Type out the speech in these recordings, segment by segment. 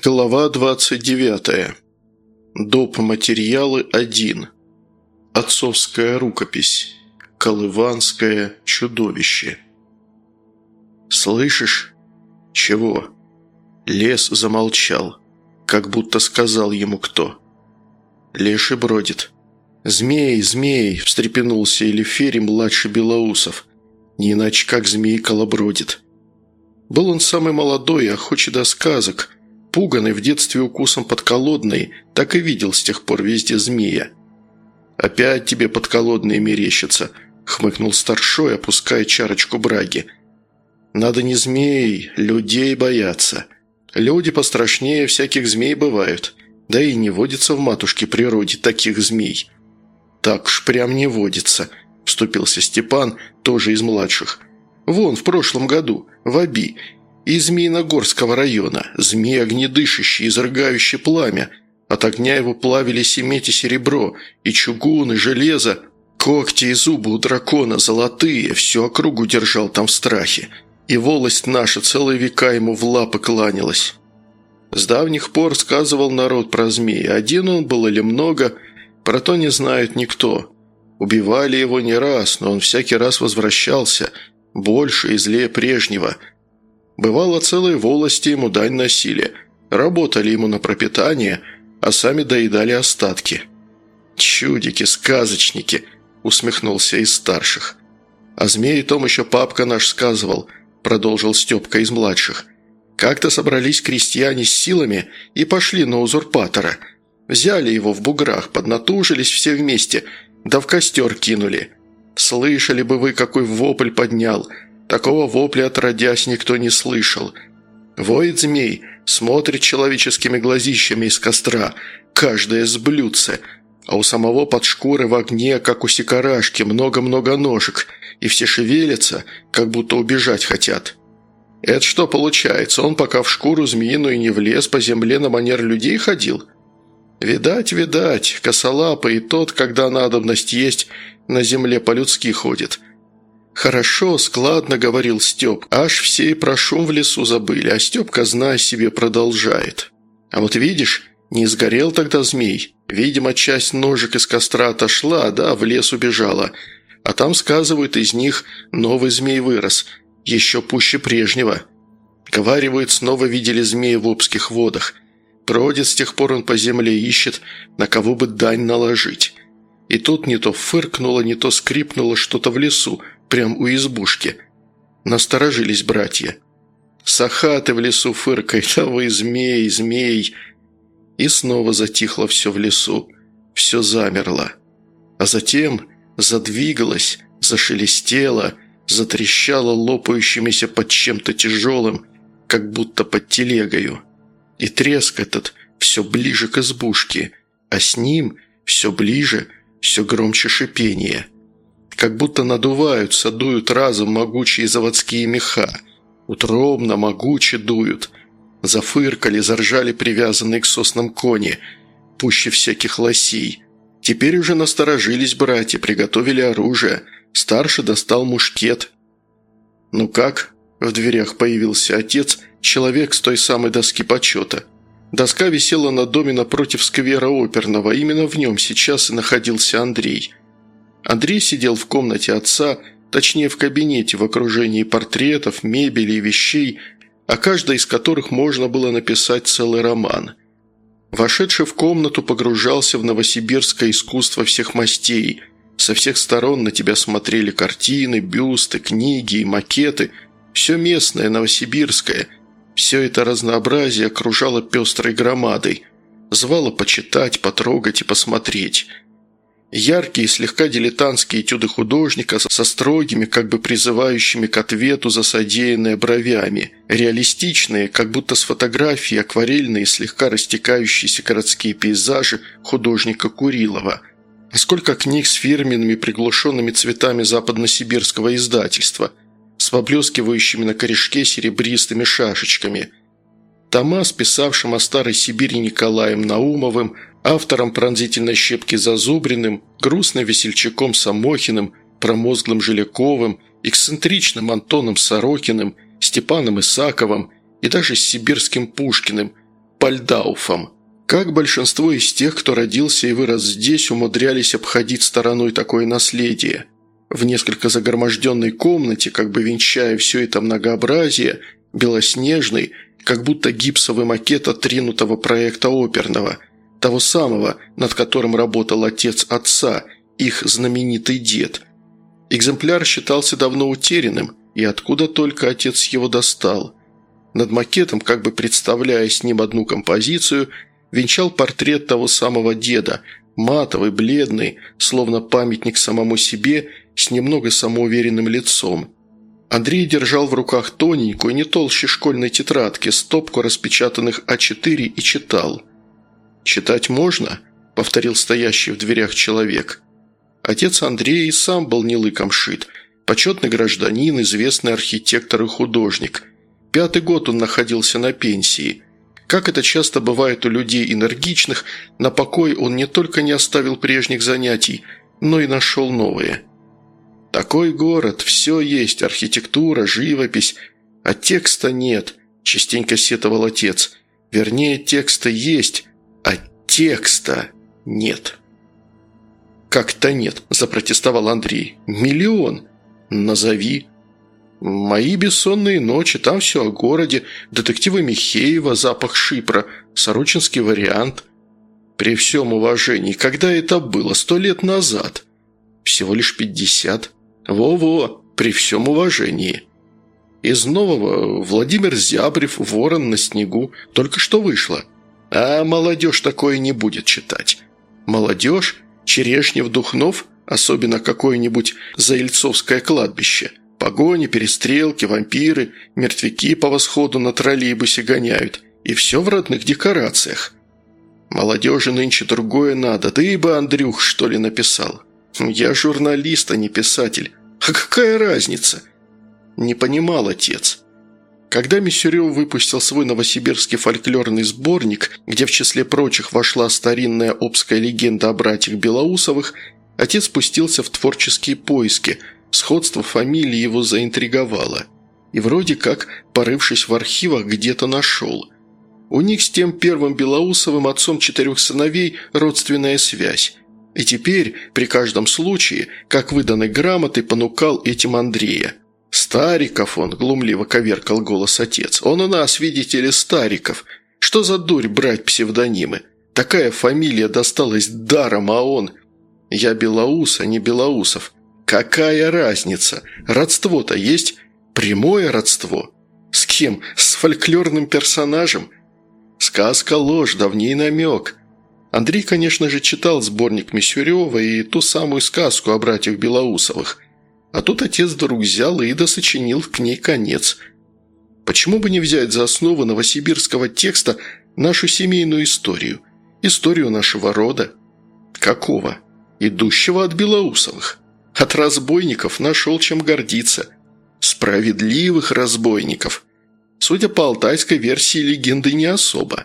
Глава 29. Доп. Материалы 1. Отцовская рукопись. Колыванское чудовище. «Слышишь?» «Чего?» Лес замолчал, как будто сказал ему кто. Леший бродит. «Змей, змей!» – встрепенулся Элиферий, младший Белоусов. «Не иначе, как змей колобродит». Был он самый молодой, охочий до сказок – Пуганный в детстве укусом подколодной, так и видел с тех пор везде змея. «Опять тебе подколодные мерещатся», – хмыкнул старшой, опуская чарочку браги. «Надо не змей, людей бояться. Люди пострашнее всяких змей бывают, да и не водится в матушке природе таких змей». «Так уж прям не водится», – вступился Степан, тоже из младших. «Вон, в прошлом году, в Аби, из Змеиногорского района, змей огнедышащий, изрыгающий пламя. От огня его плавили семеть и серебро, и чугун, и железо. Когти и зубы у дракона золотые, всю округу держал там в страхе. И волость наша целые века ему в лапы кланялась. С давних пор сказывал народ про змея. Один он был или много, про то не знает никто. Убивали его не раз, но он всякий раз возвращался, больше и злее прежнего – Бывало, целые волости ему дань носили, работали ему на пропитание, а сами доедали остатки. «Чудики, сказочники!» – усмехнулся из старших. «А змеи том еще папка наш сказывал», – продолжил Степка из младших. «Как-то собрались крестьяне с силами и пошли на узурпатора. Взяли его в буграх, поднатужились все вместе, да в костер кинули. Слышали бы вы, какой вопль поднял!» Такого вопля отродясь никто не слышал. Воет змей, смотрит человеческими глазищами из костра, каждое с блюдце, а у самого под шкурой в огне, как у сикарашки, много-много ножек, и все шевелятся, как будто убежать хотят. Это что получается, он пока в шкуру змеиную не влез, по земле на манер людей ходил? Видать, видать, косолапый и тот, когда надобность есть, на земле по-людски ходит – «Хорошо, складно», — говорил Степ. «Аж все и про шум в лесу забыли, а Степка, зная себе, продолжает. А вот видишь, не сгорел тогда змей. Видимо, часть ножек из костра отошла, да, в лес убежала. А там, сказывают, из них новый змей вырос, еще пуще прежнего. Говаривают, снова видели змея в обских водах. Бродит с тех пор он по земле ищет, на кого бы дань наложить. И тут не то фыркнуло, не то скрипнуло что-то в лесу, прям у избушки. Насторожились братья. Сахаты в лесу фыркает, а вы змей, змей. И снова затихло все в лесу. Все замерло. А затем задвигалось, зашелестело, затрещало лопающимися под чем-то тяжелым, как будто под телегою. И треск этот все ближе к избушке, а с ним все ближе, все громче шипение – как будто надуваются, дуют разом могучие заводские меха. Утробно, могуче дуют. Зафыркали, заржали привязанные к соснам кони, пуще всяких лосей. Теперь уже насторожились братья, приготовили оружие. Старший достал мушкет. «Ну как?» – в дверях появился отец, человек с той самой доски почета. Доска висела на доме напротив сквера оперного, именно в нем сейчас и находился Андрей – Андрей сидел в комнате отца, точнее в кабинете в окружении портретов, мебели и вещей, о каждой из которых можно было написать целый роман. Вошедший в комнату погружался в новосибирское искусство всех мастей. Со всех сторон на тебя смотрели картины, бюсты, книги и макеты. Все местное, новосибирское. Все это разнообразие окружало пестрой громадой. Звало почитать, потрогать и посмотреть – Яркие, слегка дилетантские этюды художника со строгими, как бы призывающими к ответу за содеянное бровями. Реалистичные, как будто с фотографии, акварельные, слегка растекающиеся городские пейзажи художника Курилова. Сколько книг с фирменными приглушенными цветами западносибирского издательства, с поблескивающими на корешке серебристыми шашечками. Тома с писавшим о Старой Сибири Николаем Наумовым – автором пронзительной щепки Зазубриным, грустным весельчаком Самохиным, промозглым Жиляковым, эксцентричным Антоном Сорокиным, Степаном Исаковым и даже сибирским Пушкиным, Пальдауфом. Как большинство из тех, кто родился и вырос здесь, умудрялись обходить стороной такое наследие? В несколько загроможденной комнате, как бы венчая все это многообразие, белоснежный, как будто гипсовый макет отринутого проекта оперного, того самого, над которым работал отец отца, их знаменитый дед. Экземпляр считался давно утерянным, и откуда только отец его достал. Над макетом, как бы представляя с ним одну композицию – венчал портрет того самого деда, матовый, бледный, словно памятник самому себе, с немного самоуверенным лицом. Андрей держал в руках тоненькую, не толще школьной тетрадки, стопку распечатанных А4 и читал. «Читать можно?» – повторил стоящий в дверях человек. Отец Андрея и сам был не лыком шит. Почетный гражданин, известный архитектор и художник. Пятый год он находился на пенсии – как это часто бывает у людей энергичных, на покой он не только не оставил прежних занятий, но и нашел новые. «Такой город, все есть, архитектура, живопись, а текста нет», – частенько сетовал отец. «Вернее, текста есть, текста нет». «Как-то нет», – запротестовал Андрей. «Миллион. Назови». «Мои бессонные ночи, там все о городе, детективы Михеева, запах шипра, сорочинский вариант». «При всем уважении, когда это было? Сто лет назад?» «Всего лишь пятьдесят». «Во-во, при всем уважении». Из нового Владимир Зябрев «Ворон на снегу» только что вышло. А молодежь такое не будет читать. Молодежь, Черешнев, Духнов, особенно какое-нибудь Заильцовское кладбище – Погони, перестрелки, вампиры, мертвяки по восходу на троллейбусе гоняют. И все в родных декорациях. Молодежи нынче другое надо, да и бы Андрюх, что ли, написал. Я журналист, а не писатель. А какая разница? Не понимал отец. Когда Миссюрев выпустил свой новосибирский фольклорный сборник, где в числе прочих вошла старинная обская легенда о братьях Белоусовых, отец спустился в творческие поиски – Сходство фамилии его заинтриговало. И вроде как, порывшись в архивах, где-то нашел. У них с тем первым Белоусовым отцом четырех сыновей родственная связь. И теперь, при каждом случае, как выданной грамоты, понукал этим Андрея. «Стариков он», – глумливо коверкал голос отец. «Он у нас, видите ли, Стариков. Что за дурь брать псевдонимы? Такая фамилия досталась даром, а он...» «Я Белоус, а не Белоусов. Какая разница? Родство-то есть. Прямое родство. С кем? С фольклорным персонажем? Сказка ложь, давний намек. Андрей, конечно же, читал сборник Мисюрева и ту самую сказку о братьях Белоусовых. А тут отец вдруг взял и досочинил к ней конец. Почему бы не взять за основу новосибирского текста нашу семейную историю? Историю нашего рода? Какого? Идущего от Белоусовых. От разбойников нашел чем гордиться. Справедливых разбойников. Судя по алтайской версии легенды, не особо.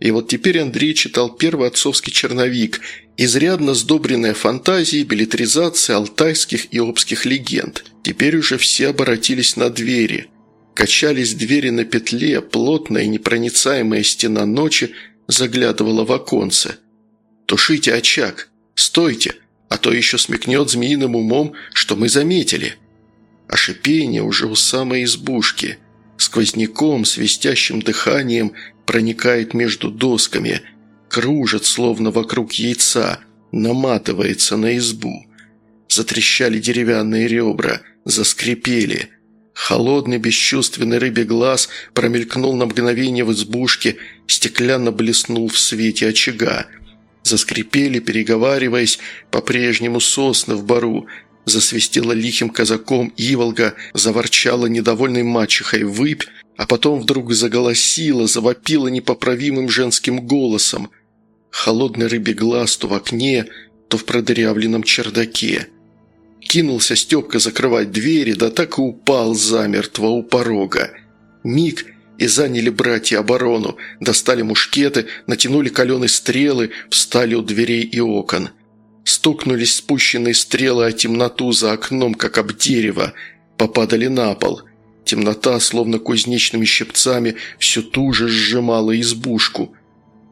И вот теперь Андрей читал первый отцовский черновик, изрядно сдобренная фантазией, билетризацией алтайских и обских легенд. Теперь уже все оборотились на двери. Качались двери на петле, плотная непроницаемая стена ночи заглядывала в оконце. «Тушите очаг! Стойте!» а то еще смекнет змеиным умом, что мы заметили. А шипение уже у самой избушки. Сквозняком, свистящим дыханием проникает между досками, кружит, словно вокруг яйца, наматывается на избу. Затрещали деревянные ребра, заскрипели. Холодный бесчувственный рыбий глаз промелькнул на мгновение в избушке, стеклянно блеснул в свете очага – Заскрипели, переговариваясь, по-прежнему сосны в бару. Засвистела лихим казаком Иволга, заворчала недовольной мачехой выпь, а потом вдруг заголосила, завопила непоправимым женским голосом. Холодный рыбий глаз то в окне, то в продырявленном чердаке. Кинулся Степка закрывать двери, да так и упал замертво у порога. Миг – и заняли братья оборону, достали мушкеты, натянули каленые стрелы, встали у дверей и окон. Стукнулись спущенные стрелы о темноту за окном, как об дерево, попадали на пол. Темнота, словно кузнечными щипцами, все туже сжимала избушку.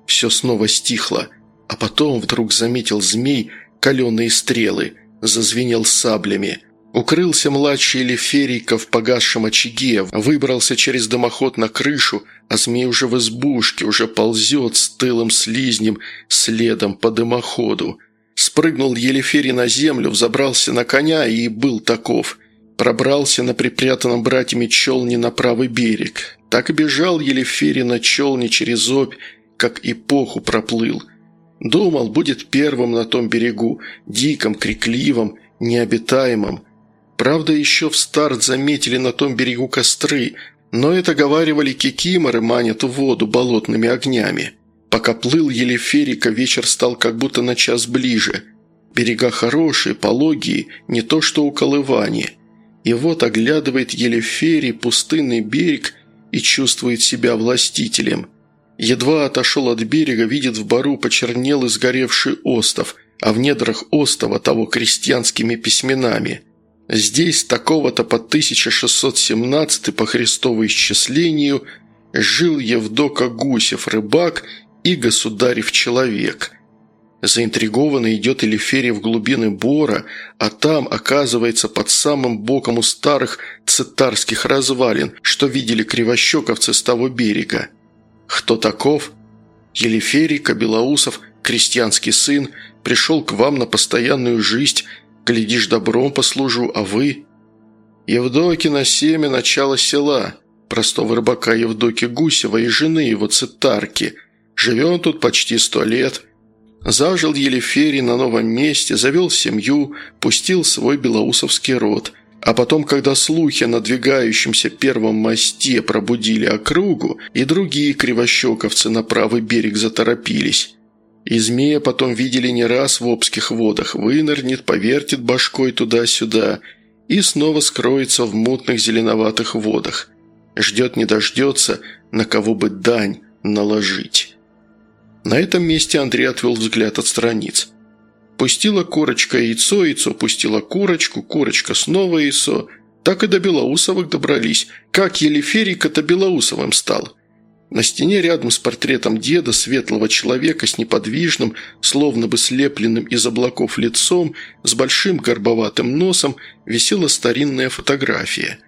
Все снова стихло, а потом вдруг заметил змей каленые стрелы, зазвенел саблями. Укрылся младший Леферийка в погасшем очаге, выбрался через дымоход на крышу, а змей уже в избушке, уже ползет с тылым слизнем следом по дымоходу. Спрыгнул Елеферий на землю, взобрался на коня и был таков. Пробрался на припрятанном братьями челне на правый берег. Так и бежал Елеферий на челне через обь, как эпоху проплыл. Думал, будет первым на том берегу, диком, крикливом, необитаемом. Правда, еще в старт заметили на том берегу костры, но это говаривали кикиморы манят воду болотными огнями. Пока плыл Елеферика, вечер стал как будто на час ближе. Берега хорошие, пологие, не то что у Колывани. И вот оглядывает Елеферий пустынный берег и чувствует себя властителем. Едва отошел от берега, видит в бару почернел и сгоревший остов, а в недрах остова того крестьянскими письменами. Здесь такого-то по 1617 по Христову исчислению жил Евдока Гусев, рыбак и государев человек. Заинтригованно идет Элиферия в глубины Бора, а там, оказывается, под самым боком у старых цитарских развалин, что видели кривощековцы с того берега. Кто таков? Елиферий Кабелаусов, крестьянский сын, пришел к вам на постоянную жизнь, глядишь, добром послужу, а вы...» Евдокина семя начала села, простого рыбака Евдоки Гусева и жены его цитарки. Живет тут почти сто лет. Зажил Елеферий на новом месте, завел семью, пустил свой белоусовский род. А потом, когда слухи о надвигающемся первом мосте пробудили округу, и другие кривощековцы на правый берег заторопились. И змея потом видели не раз в обских водах, вынырнет, повертит башкой туда-сюда и снова скроется в мутных зеленоватых водах. Ждет не дождется, на кого бы дань наложить. На этом месте Андрей отвел взгляд от страниц. Пустила курочка яйцо, яйцо пустила курочку, курочка снова яйцо. Так и до Белоусовых добрались. Как Елеферик-то Белоусовым стал? На стене рядом с портретом деда, светлого человека с неподвижным, словно бы слепленным из облаков лицом, с большим горбоватым носом, висела старинная фотография.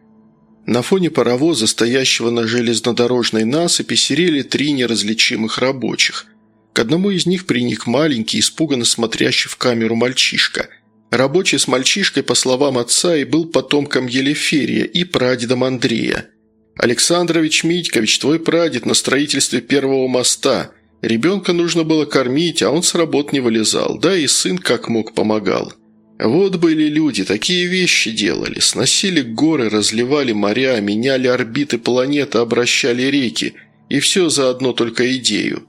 На фоне паровоза, стоящего на железнодорожной насыпи, серели три неразличимых рабочих. К одному из них приник маленький, испуганно смотрящий в камеру мальчишка. Рабочий с мальчишкой, по словам отца, и был потомком Елеферия и прадедом Андрея – «Александрович Митькович, твой прадед на строительстве первого моста. Ребенка нужно было кормить, а он с работ не вылезал, да и сын как мог помогал. Вот были люди, такие вещи делали, сносили горы, разливали моря, меняли орбиты планеты, обращали реки, и все за одно только идею.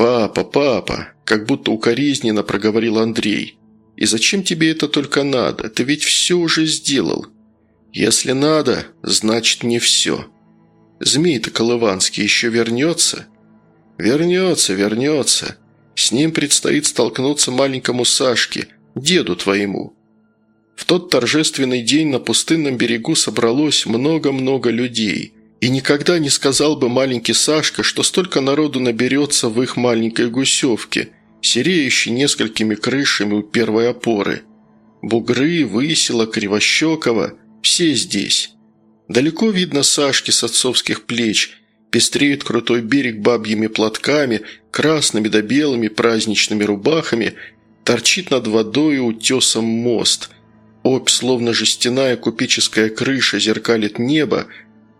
«Папа, папа», как будто укоризненно проговорил Андрей. «И зачем тебе это только надо? Ты ведь все уже сделал». «Если надо, значит не все». Змей-то Колыванский еще вернется?» «Вернется, вернется. С ним предстоит столкнуться маленькому Сашке, деду твоему». В тот торжественный день на пустынном берегу собралось много-много людей. И никогда не сказал бы маленький Сашка, что столько народу наберется в их маленькой гусевке, сереющей несколькими крышами у первой опоры. Бугры, Высело, Кривощекова – все здесь. Далеко видно Сашки с отцовских плеч. Пестреет крутой берег бабьими платками, красными да белыми праздничными рубахами. Торчит над водой утесом мост. Обь, словно жестяная купеческая крыша, зеркалит небо,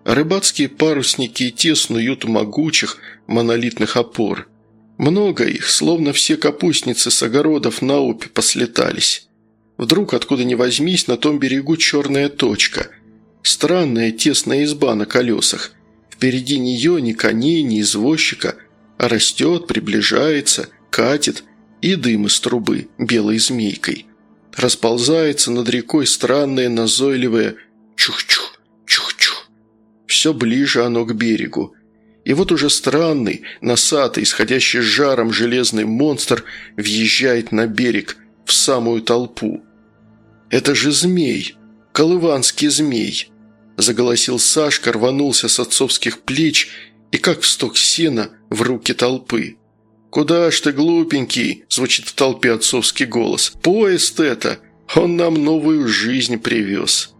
рыбацкие парусники и те снуют могучих монолитных опор. Много их, словно все капустницы с огородов на опи послетались. Вдруг, откуда ни возьмись, на том берегу черная точка – Странная тесная изба на колесах. Впереди нее ни коней, ни извозчика, а растет, приближается, катит, и дым из трубы белой змейкой. Расползается над рекой странное назойливое чух-чух. Все ближе оно к берегу. И вот уже странный, носатый, исходящий жаром железный монстр въезжает на берег, в самую толпу. Это же змей, колыванский змей. заголосил Сашка, рванулся с отцовских плеч и, как в сток сена, в руки толпы. «Куда ж ты, глупенький?» – звучит в толпе отцовский голос. «Поезд это! Он нам новую жизнь привез!»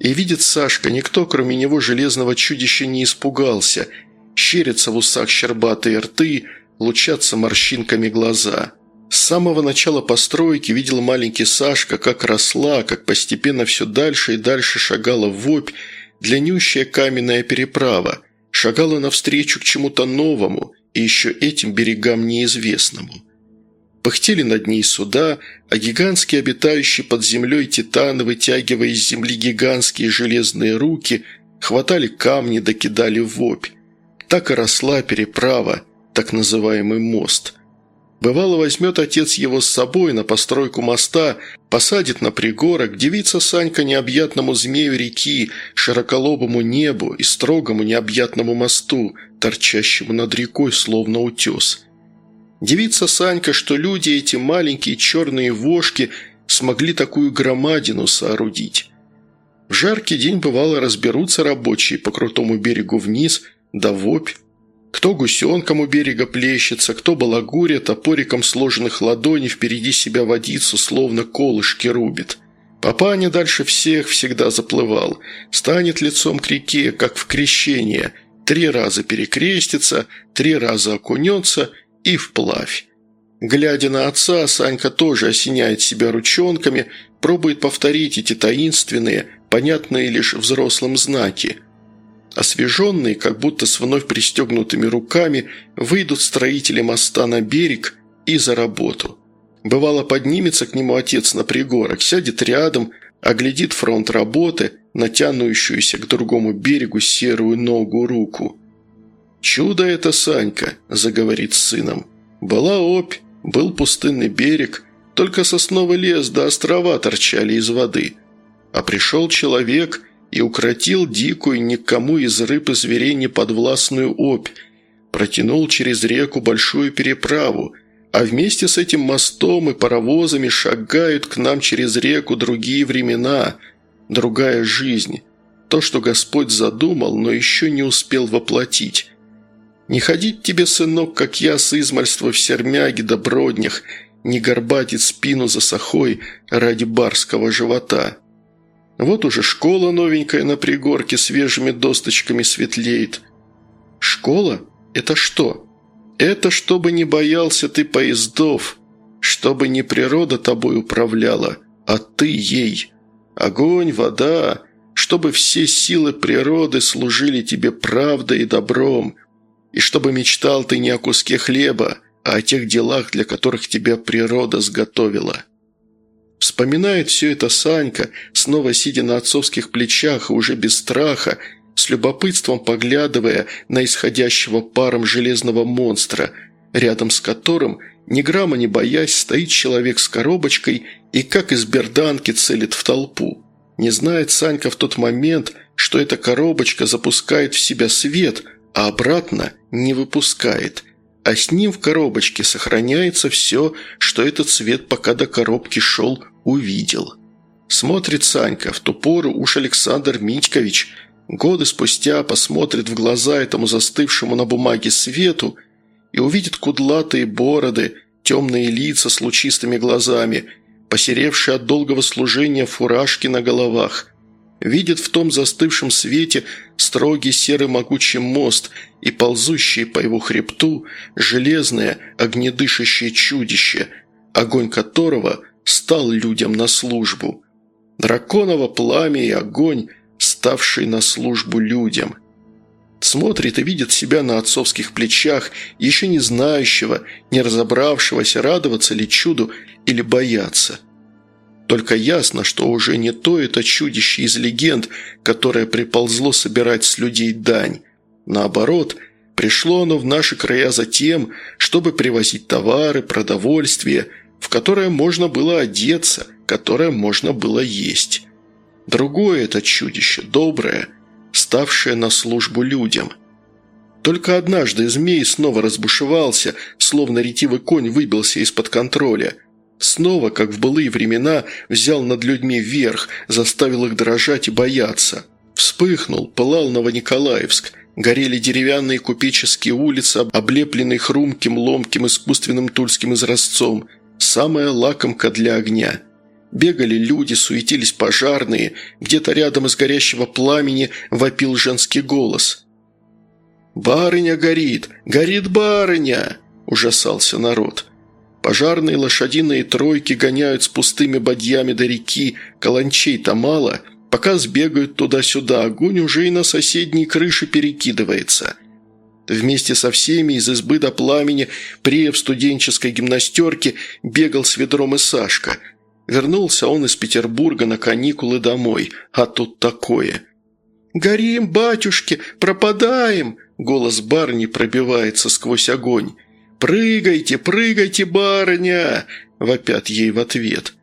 И видит Сашка, никто, кроме него, железного чудища не испугался. Щерятся в усах щербатые рты, лучатся морщинками глаза. С самого начала постройки видел маленький Сашка, как росла, как постепенно все дальше и дальше шагала вопь длиннющая каменная переправа, шагала навстречу к чему-то новому и еще этим берегам неизвестному. Пыхтели над ней суда, а гигантские обитающие под землей титаны, вытягивая из земли гигантские железные руки, хватали камни, докидали в вопь. Так и росла переправа, так называемый мост. Бывало, возьмет отец его с собой на постройку моста, посадит на пригорок, девица Санька необъятному змею реки, широколобому небу и строгому необъятному мосту, торчащему над рекой, словно утес. Девица Санька, что люди эти маленькие черные вошки смогли такую громадину соорудить. В жаркий день бывало разберутся рабочие по крутому берегу вниз, да в опь, кто гусенком у берега плещется, кто балагуря топориком сложенных ладоней впереди себя водицу, словно колышки рубит. Папаня дальше всех всегда заплывал, станет лицом к реке, как в крещение, три раза перекрестится, три раза окунется и вплавь. Глядя на отца, Санька тоже осеняет себя ручонками, пробует повторить эти таинственные, понятные лишь взрослым знаки – Освеженные, как будто с вновь пристегнутыми руками, выйдут строители моста на берег и за работу. Бывало, поднимется к нему отец на пригорок, сядет рядом, оглядит фронт работы, натянущуюся к другому берегу серую ногу руку. «Чудо это, Санька», – заговорит с сыном. «Была опь, был пустынный берег, только сосновый лес да острова торчали из воды. А пришел человек – и укротил дикую никому из рыб и зверей неподвластную опь, протянул через реку большую переправу, а вместе с этим мостом и паровозами шагают к нам через реку другие времена, другая жизнь, то, что Господь задумал, но еще не успел воплотить. Не ходить тебе, сынок, как я с измальства в сермяге да броднях, не горбатить спину за сахой ради барского живота». Вот уже школа новенькая на пригорке свежими досточками светлеет. Школа? Это что? Это чтобы не боялся ты поездов, чтобы не природа тобой управляла, а ты ей. Огонь, вода, чтобы все силы природы служили тебе правдой и добром, и чтобы мечтал ты не о куске хлеба, а о тех делах, для которых тебя природа сготовила. Вспоминает все это Санька, снова сидя на отцовских плечах и уже без страха, с любопытством поглядывая на исходящего паром железного монстра, рядом с которым, ни грамма не боясь, стоит человек с коробочкой и как из берданки целит в толпу. Не знает Санька в тот момент, что эта коробочка запускает в себя свет, а обратно не выпускает – а с ним в коробочке сохраняется все, что этот цвет пока до коробки шел, увидел. Смотрит Санька, в ту пору уж Александр Митькович годы спустя посмотрит в глаза этому застывшему на бумаге свету и увидит кудлатые бороды, темные лица с лучистыми глазами, посеревшие от долгого служения фуражки на головах – видит в том застывшем свете строгий серый могучий мост и ползущее по его хребту железное огнедышащее чудище, огонь которого стал людям на службу. Драконово пламя и огонь, ставший на службу людям. Смотрит и видит себя на отцовских плечах, еще не знающего, не разобравшегося, радоваться ли чуду или бояться – только ясно, что уже не то это чудище из легенд, которое приползло собирать с людей дань. Наоборот, пришло оно в наши края за тем, чтобы привозить товары, продовольствие, в которое можно было одеться, которое можно было есть. Другое это чудище, доброе, ставшее на службу людям. Только однажды змей снова разбушевался, словно ретивый конь выбился из-под контроля – Снова, как в былые времена, взял над людьми верх, заставил их дрожать и бояться. Вспыхнул, пылал Новониколаевск. Горели деревянные купеческие улицы, облепленные хрумким, ломким, искусственным тульским изразцом. Самая лакомка для огня. Бегали люди, суетились пожарные. Где-то рядом из горящего пламени вопил женский голос. «Барыня горит! Горит барыня!» – ужасался народ. Пожарные лошадиные тройки гоняют с пустыми бадьями до реки, каланчей-то мало, пока сбегают туда-сюда, огонь уже и на соседней крыше перекидывается. Вместе со всеми из избы до пламени, при в студенческой гимнастерке, бегал с ведром и Сашка. Вернулся он из Петербурга на каникулы домой, а тут такое. «Горим, батюшки, пропадаем!» Голос барни пробивается сквозь огонь. «Прыгайте, прыгайте, барыня!» – вопят ей в ответ.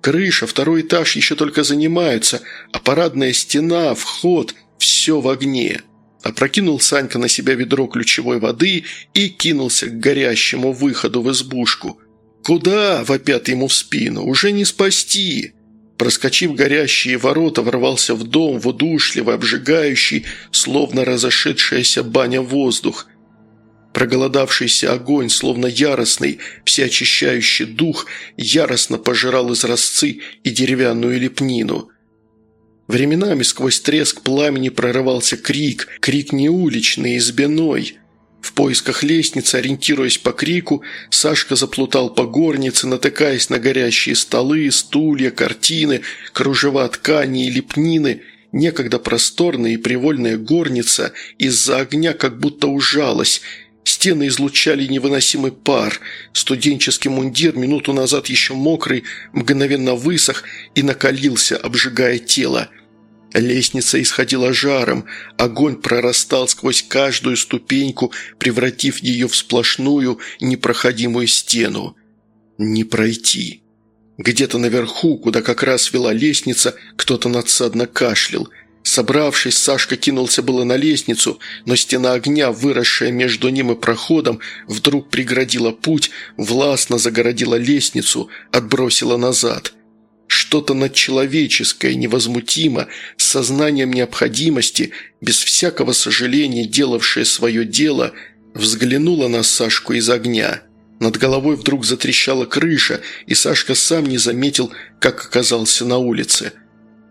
Крыша, второй этаж еще только занимаются, а парадная стена, вход – все в огне. Опрокинул Санька на себя ведро ключевой воды и кинулся к горящему выходу в избушку. «Куда?» – вопят ему в спину. «Уже не спасти!» Проскочив горящие ворота, ворвался в дом в удушливый, обжигающий, словно разошедшаяся баня воздух. Проголодавшийся огонь, словно яростный, всеочищающий дух, яростно пожирал изразцы и деревянную лепнину. Временами сквозь треск пламени прорывался крик, крик не уличный, избиной. В поисках лестницы, ориентируясь по крику, Сашка заплутал по горнице, натыкаясь на горящие столы, стулья, картины, кружева ткани и лепнины – Некогда просторная и привольная горница из-за огня как будто ужалась, Стены излучали невыносимый пар. Студенческий мундир, минуту назад еще мокрый, мгновенно высох и накалился, обжигая тело. Лестница исходила жаром, огонь прорастал сквозь каждую ступеньку, превратив ее в сплошную, непроходимую стену. Не пройти. Где-то наверху, куда как раз вела лестница, кто-то надсадно кашлял – Собравшись, Сашка кинулся было на лестницу, но стена огня, выросшая между ним и проходом, вдруг преградила путь, властно загородила лестницу, отбросила назад. Что-то надчеловеческое, невозмутимо, с сознанием необходимости, без всякого сожаления делавшее свое дело, взглянула на Сашку из огня. Над головой вдруг затрещала крыша, и Сашка сам не заметил, как оказался на улице –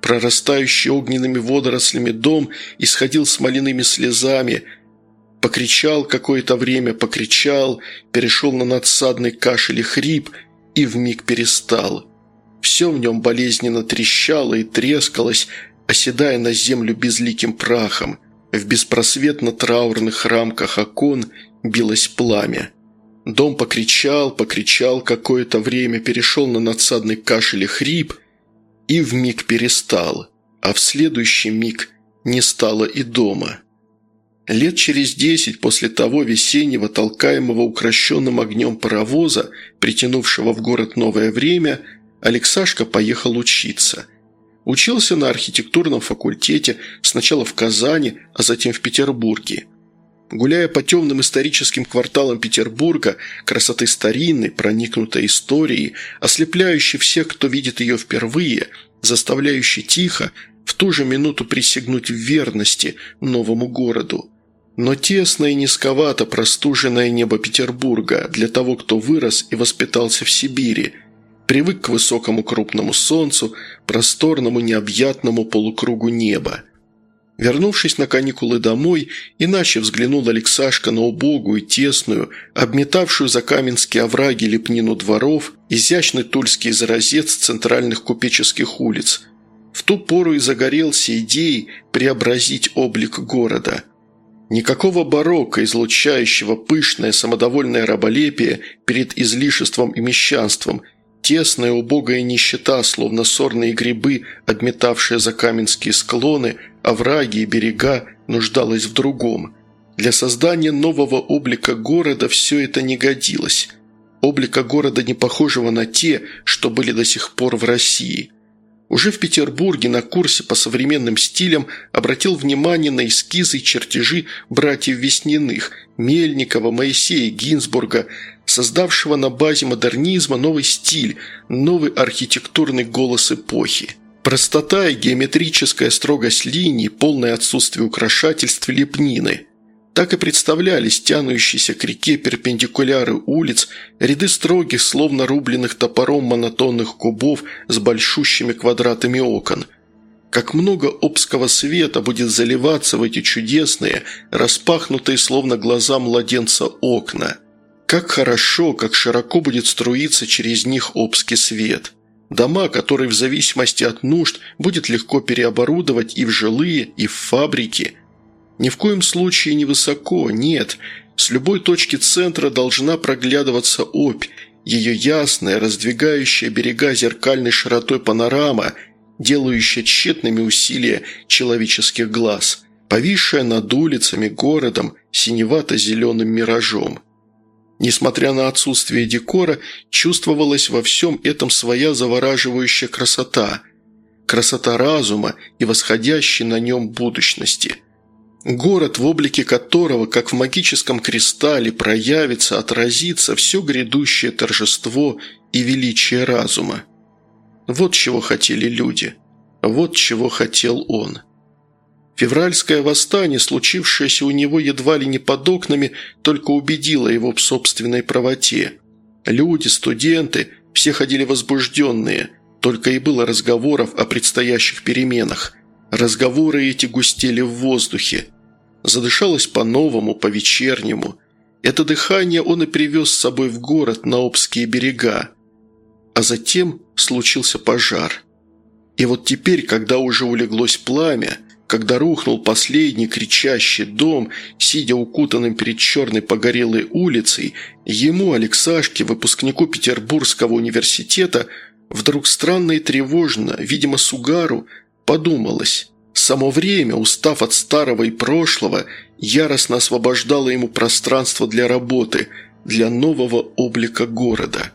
Прорастающий огненными водорослями дом исходил смоляными слезами. Покричал какое-то время, покричал, перешел на надсадный кашель и хрип и вмиг перестал. Все в нем болезненно трещало и трескалось, оседая на землю безликим прахом. В беспросветно-траурных рамках окон билось пламя. Дом покричал, покричал какое-то время, перешел на надсадный кашель и хрип – и в миг перестал, а в следующий миг не стало и дома. Лет через десять после того весеннего, толкаемого укращенным огнем паровоза, притянувшего в город новое время, Алексашка поехал учиться. Учился на архитектурном факультете сначала в Казани, а затем в Петербурге – Гуляя по темным историческим кварталам Петербурга, красоты старинной, проникнутой историей, ослепляющей всех, кто видит ее впервые, заставляющей тихо в ту же минуту присягнуть в верности новому городу. Но тесно и низковато простуженное небо Петербурга для того, кто вырос и воспитался в Сибири, привык к высокому крупному солнцу, просторному необъятному полукругу неба. Вернувшись на каникулы домой, иначе взглянул Алексашка на убогую, тесную, обметавшую за каменские овраги лепнину дворов, изящный тульский заразец центральных купеческих улиц. В ту пору и загорелся идеей преобразить облик города. Никакого барокко, излучающего пышное самодовольное раболепие перед излишеством и мещанством – Тесная убогая нищета, словно сорные грибы, обметавшие за каменские склоны, овраги и берега, нуждалась в другом. Для создания нового облика города все это не годилось. Облика города не похожего на те, что были до сих пор в России. Уже в Петербурге на курсе по современным стилям обратил внимание на эскизы и чертежи братьев Весниных, Мельникова, Моисея, Гинзбурга, создавшего на базе модернизма новый стиль, новый архитектурный голос эпохи. Простота и геометрическая строгость линий, полное отсутствие украшательств и лепнины. Так и представлялись тянущиеся к реке перпендикуляры улиц, ряды строгих, словно рубленных топором монотонных кубов с большущими квадратами окон. Как много обского света будет заливаться в эти чудесные, распахнутые, словно глаза младенца, окна. Как хорошо, как широко будет струиться через них обский свет – Дома, которые в зависимости от нужд будет легко переоборудовать и в жилые, и в фабрики. Ни в коем случае не высоко, нет. С любой точки центра должна проглядываться опь, ее ясная, раздвигающая берега зеркальной широтой панорама, делающая тщетными усилия человеческих глаз, повисшая над улицами, городом, синевато-зеленым миражом. Несмотря на отсутствие декора, чувствовалась во всем этом своя завораживающая красота. Красота разума и восходящей на нем будущности. Город, в облике которого, как в магическом кристалле, проявится, отразится все грядущее торжество и величие разума. Вот чего хотели люди. Вот чего хотел он. Февральское восстание, случившееся у него едва ли не под окнами, только убедило его в собственной правоте. Люди, студенты, все ходили возбужденные, только и было разговоров о предстоящих переменах. Разговоры эти густели в воздухе. Задышалось по-новому, по-вечернему. Это дыхание он и привез с собой в город на Обские берега. А затем случился пожар. И вот теперь, когда уже улеглось пламя, когда рухнул последний кричащий дом, сидя укутанным перед черной погорелой улицей, ему, Алексашке, выпускнику Петербургского университета, вдруг странно и тревожно, видимо, Сугару, подумалось. Само время, устав от старого и прошлого, яростно освобождало ему пространство для работы, для нового облика города.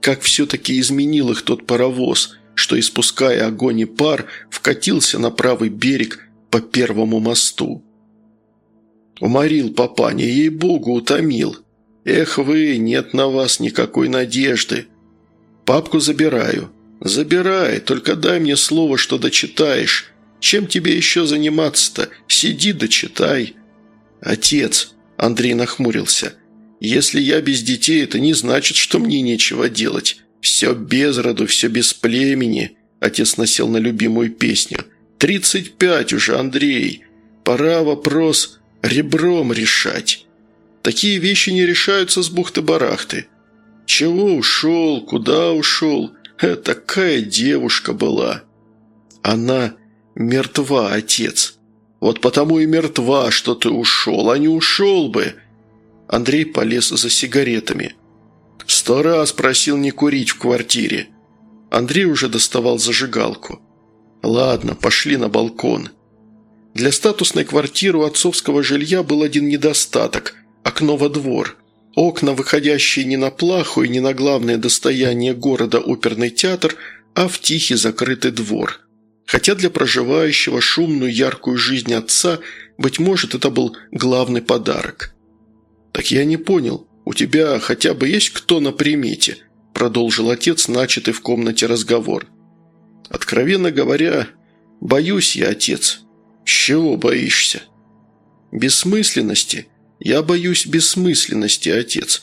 Как все-таки изменил их тот паровоз, что, испуская огонь и пар, вкатился на правый берег по первому мосту. Уморил папаня, ей-богу, утомил. Эх вы, нет на вас никакой надежды. Папку забираю. Забирай, только дай мне слово, что дочитаешь. Чем тебе еще заниматься-то? Сиди, дочитай. Отец, Андрей нахмурился. Если я без детей, это не значит, что мне нечего делать. Все без роду, все без племени. Отец насел на любимую песню – «Тридцать пять уже, Андрей. Пора вопрос ребром решать. Такие вещи не решаются с бухты-барахты. Чего ушел, куда ушел? Э, такая девушка была. Она мертва, отец. Вот потому и мертва, что ты ушел, а не ушел бы». Андрей полез за сигаретами. Сто раз просил не курить в квартире. Андрей уже доставал зажигалку. «Ладно, пошли на балкон». Для статусной квартиры у отцовского жилья был один недостаток – окно во двор. Окна, выходящие не на плаху и не на главное достояние города оперный театр, а в тихий закрытый двор. Хотя для проживающего шумную яркую жизнь отца, быть может, это был главный подарок. «Так я не понял, у тебя хотя бы есть кто на примете?» – продолжил отец, начатый в комнате разговор – Откровенно говоря, боюсь я, отец. Чего боишься? Бессмысленности. Я боюсь бессмысленности, отец.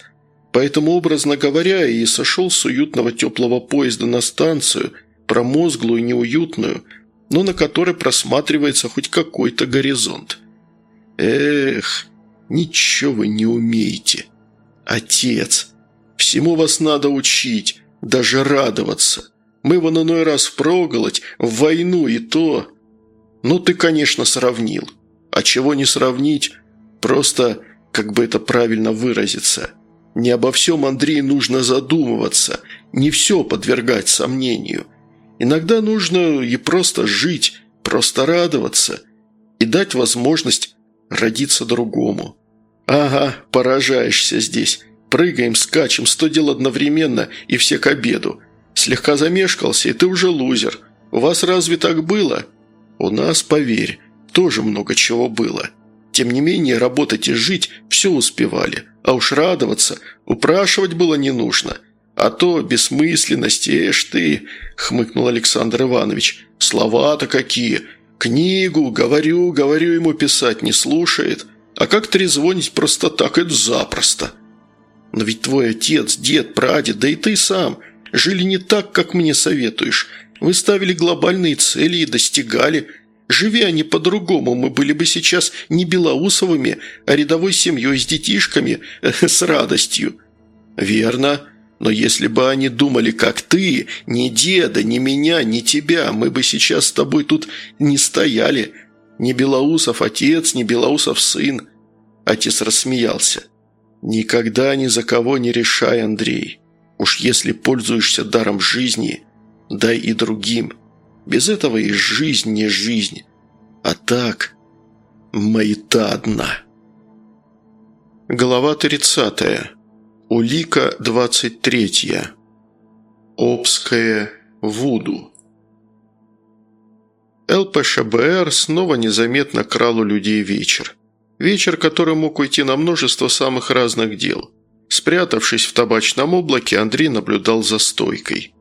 Поэтому, образно говоря, и сошел с уютного теплого поезда на станцию, промозглую, неуютную, но на которой просматривается хоть какой-то горизонт. Эх, ничего вы не умеете. Отец, всему вас надо учить, даже радоваться. Мы вон иной раз впроголодь, в войну и то. Ну, ты, конечно, сравнил. А чего не сравнить? Просто, как бы это правильно выразиться. Не обо всем, Андрей, нужно задумываться, не все подвергать сомнению. Иногда нужно и просто жить, просто радоваться и дать возможность родиться другому. Ага, поражаешься здесь. Прыгаем, скачем, сто дел одновременно и все к обеду. Слегка замешкался, и ты уже лузер. У вас разве так было? У нас, поверь, тоже много чего было. Тем не менее, работать и жить все успевали. А уж радоваться, упрашивать было не нужно. А то бессмысленности, эш ты, хмыкнул Александр Иванович. Слова-то какие. Книгу, говорю, говорю ему писать, не слушает. А как трезвонить просто так, это запросто. Но ведь твой отец, дед, прадед, да и ты сам жили не так, как мне советуешь. Вы ставили глобальные цели и достигали. Живи они по-другому, мы были бы сейчас не Белоусовыми, а рядовой семьей с детишками, с радостью». «Верно. Но если бы они думали, как ты, ни деда, ни меня, ни тебя, мы бы сейчас с тобой тут не стояли. Ни Белоусов отец, ни Белоусов сын». Отец рассмеялся. «Никогда ни за кого не решай, Андрей. Уж если пользуешься даром жизни, дай и другим. Без этого и жизнь не жизнь. А так, маята одна». Глава 30. Улика 23. Обское Вуду. ЛПШБР снова незаметно крал у людей вечер. Вечер, который мог уйти на множество самых разных дел. Спрятавшись в табачном облаке, Андрей наблюдал за стойкой.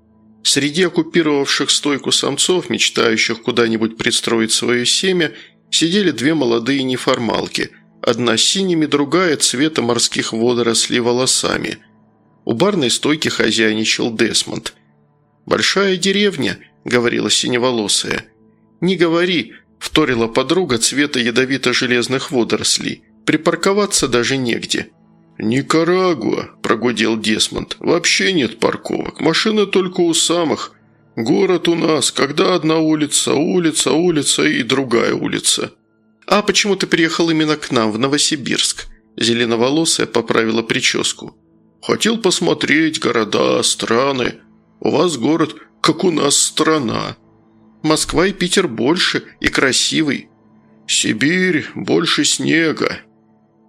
Среди оккупировавших стойку самцов, мечтающих куда-нибудь пристроить свое семя, сидели две молодые неформалки, одна синими, другая цвета морских водорослей волосами. У барной стойки хозяйничал Десмонд. «Большая деревня», — говорила синеволосая. «Не говори», вторила подруга цвета ядовито-железных водорослей. «Припарковаться даже негде». «Никарагуа», – прогудел Десмонд. «Вообще нет парковок. Машины только у самых. Город у нас, когда одна улица, улица, улица и другая улица». «А почему ты приехал именно к нам, в Новосибирск?» Зеленоволосая поправила прическу. «Хотел посмотреть города, страны. У вас город, как у нас страна». Москва и Питер больше и красивый. Сибирь больше снега.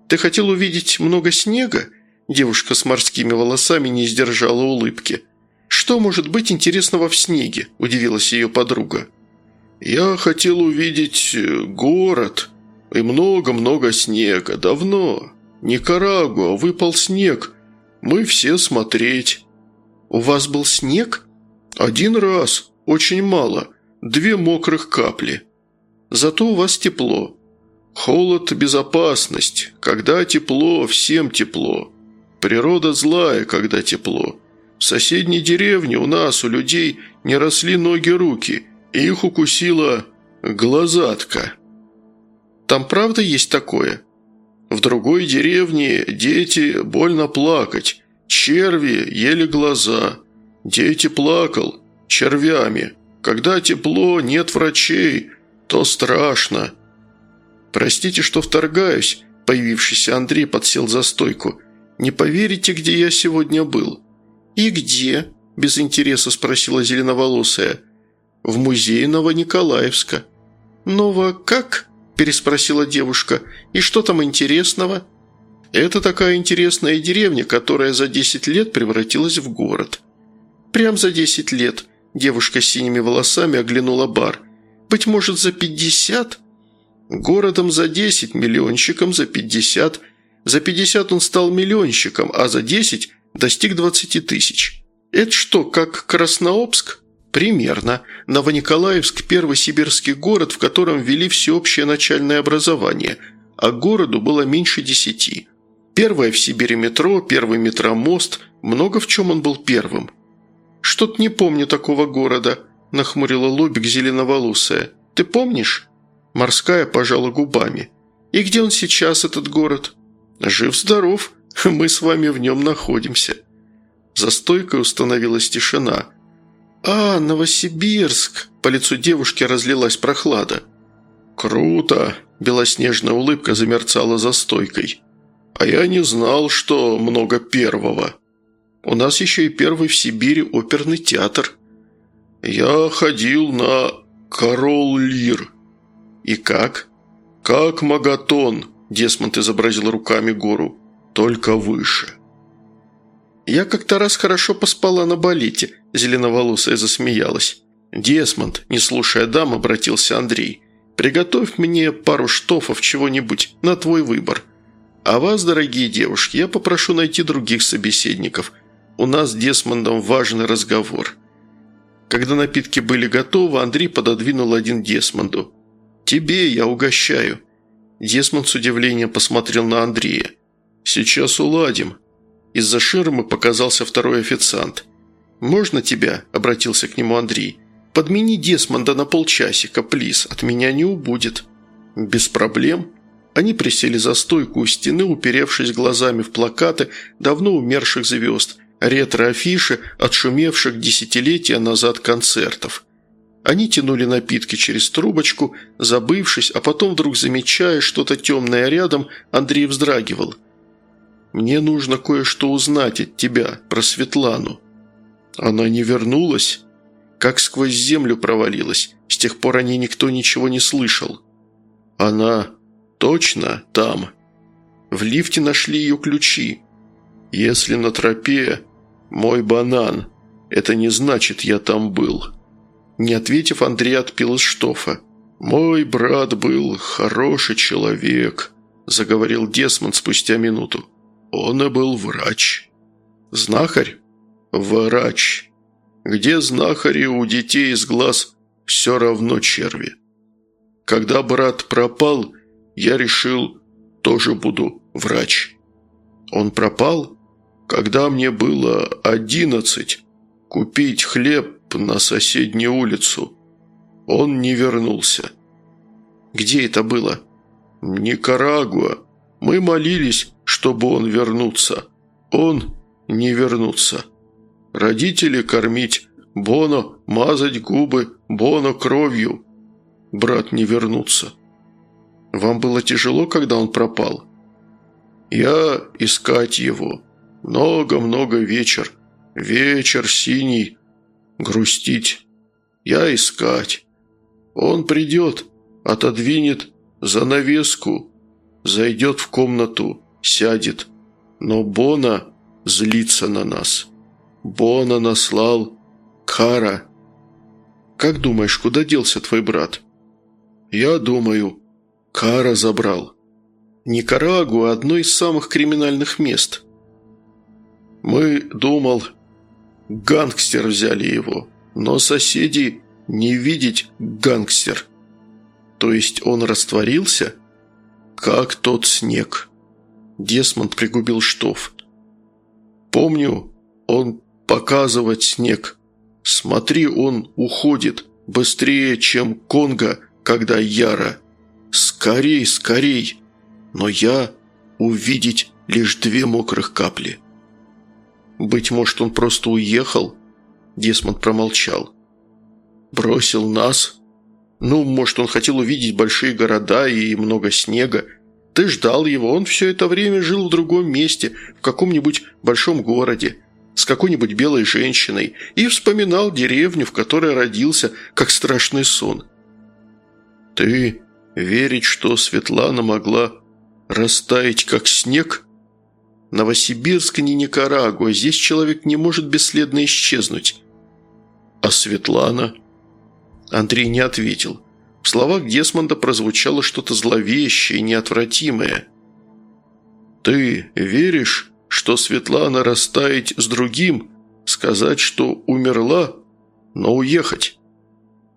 Ты хотел увидеть много снега? Девушка с морскими волосами не сдержала улыбки. «Что может быть интересного в снеге?» – удивилась ее подруга. «Я хотел увидеть э, город и много-много снега. Давно. Никарагуа, выпал снег. Мы все смотреть». «У вас был снег?» «Один раз. Очень мало две мокрых капли. Зато у вас тепло. Холод – безопасность. Когда тепло, всем тепло. Природа злая, когда тепло. В соседней деревне у нас, у людей, не росли ноги-руки, их укусила глазатка. Там правда есть такое? В другой деревне дети больно плакать, черви ели глаза. Дети плакал, червями. Когда тепло, нет врачей, то страшно. Простите, что вторгаюсь, появившийся Андрей подсел за стойку. Не поверите, где я сегодня был. И где? Без интереса спросила зеленоволосая. В музее Новониколаевска. «Ново как?» – переспросила девушка. «И что там интересного?» «Это такая интересная деревня, которая за 10 лет превратилась в город». «Прям за 10 лет», Девушка с синими волосами оглянула бар. «Быть может, за пятьдесят?» «Городом за десять, миллионщиком за пятьдесят. За пятьдесят он стал миллионщиком, а за десять достиг двадцати тысяч. Это что, как Краснообск?» «Примерно. Новониколаевск – первый сибирский город, в котором ввели всеобщее начальное образование, а городу было меньше десяти. Первое в Сибири метро, первый метромост, много в чем он был первым. «Что-то не помню такого города», – нахмурила лобик зеленоволосая. «Ты помнишь?» Морская пожала губами. «И где он сейчас, этот город?» «Жив-здоров, мы с вами в нем находимся». За стойкой установилась тишина. «А, Новосибирск!» По лицу девушки разлилась прохлада. «Круто!» – белоснежная улыбка замерцала за стойкой. «А я не знал, что много первого». У нас еще и первый в Сибири оперный театр. Я ходил на Корол Лир. И как? Как Магатон, Десмонд изобразил руками гору, только выше. Я как-то раз хорошо поспала на балете, зеленоволосая засмеялась. «Десмонд», не слушая дам, обратился Андрей. Приготовь мне пару штофов чего-нибудь на твой выбор. А вас, дорогие девушки, я попрошу найти других собеседников. У нас с Десмондом важный разговор». Когда напитки были готовы, Андрей пододвинул один Десмонду. «Тебе я угощаю». Десмонд с удивлением посмотрел на Андрея. «Сейчас уладим». Из-за ширмы показался второй официант. «Можно тебя?» – обратился к нему Андрей. «Подмени Десмонда на полчасика, плиз, от меня не убудет». «Без проблем». Они присели за стойку у стены, уперевшись глазами в плакаты давно умерших звезд, ретро-афиши, отшумевших десятилетия назад концертов. Они тянули напитки через трубочку, забывшись, а потом вдруг замечая что-то темное рядом, Андрей вздрагивал. «Мне нужно кое-что узнать от тебя, про Светлану». Она не вернулась? Как сквозь землю провалилась. С тех пор о ней никто ничего не слышал. Она точно там. В лифте нашли ее ключи. Если на тропе мой банан, это не значит, я там был. Не ответив, Андрей отпил из штофа. «Мой брат был хороший человек», – заговорил Десмонд спустя минуту. «Он и был врач». «Знахарь?» «Врач. Где знахари у детей из глаз все равно черви. Когда брат пропал, я решил, тоже буду врач. Он пропал, когда мне было одиннадцать, купить хлеб на соседнюю улицу. Он не вернулся. Где это было? Никарагуа. Мы молились, чтобы он вернулся. Он не вернулся. Родители кормить, Боно мазать губы, Боно кровью. Брат не вернуться. Вам было тяжело, когда он пропал? Я искать его. Много-много вечер. Вечер синий. Грустить. Я искать. Он придет, отодвинет занавеску, зайдет в комнату, сядет. Но Бона злится на нас». Бона наслал Кара. Как думаешь, куда делся твой брат? Я думаю, Кара забрал. Никарагуа – одно из самых криминальных мест. Мы, думал, гангстер взяли его, но соседи не видеть гангстер. То есть он растворился? Как тот снег. Десмонд пригубил штоф. Помню, он показывать снег. Смотри, он уходит быстрее, чем Конго, когда Яра. Скорей, скорей. Но я увидеть лишь две мокрых капли. Быть может, он просто уехал? Десмонд промолчал. Бросил нас? Ну, может, он хотел увидеть большие города и много снега. Ты ждал его, он все это время жил в другом месте, в каком-нибудь большом городе с какой-нибудь белой женщиной и вспоминал деревню, в которой родился, как страшный сон. «Ты верить, что Светлана могла растаять, как снег?» «Новосибирск не Никарагуа, здесь человек не может бесследно исчезнуть». «А Светлана?» Андрей не ответил. В словах Десмонда прозвучало что-то зловещее, неотвратимое. «Ты веришь, что Светлана растаять с другим, сказать, что умерла, но уехать.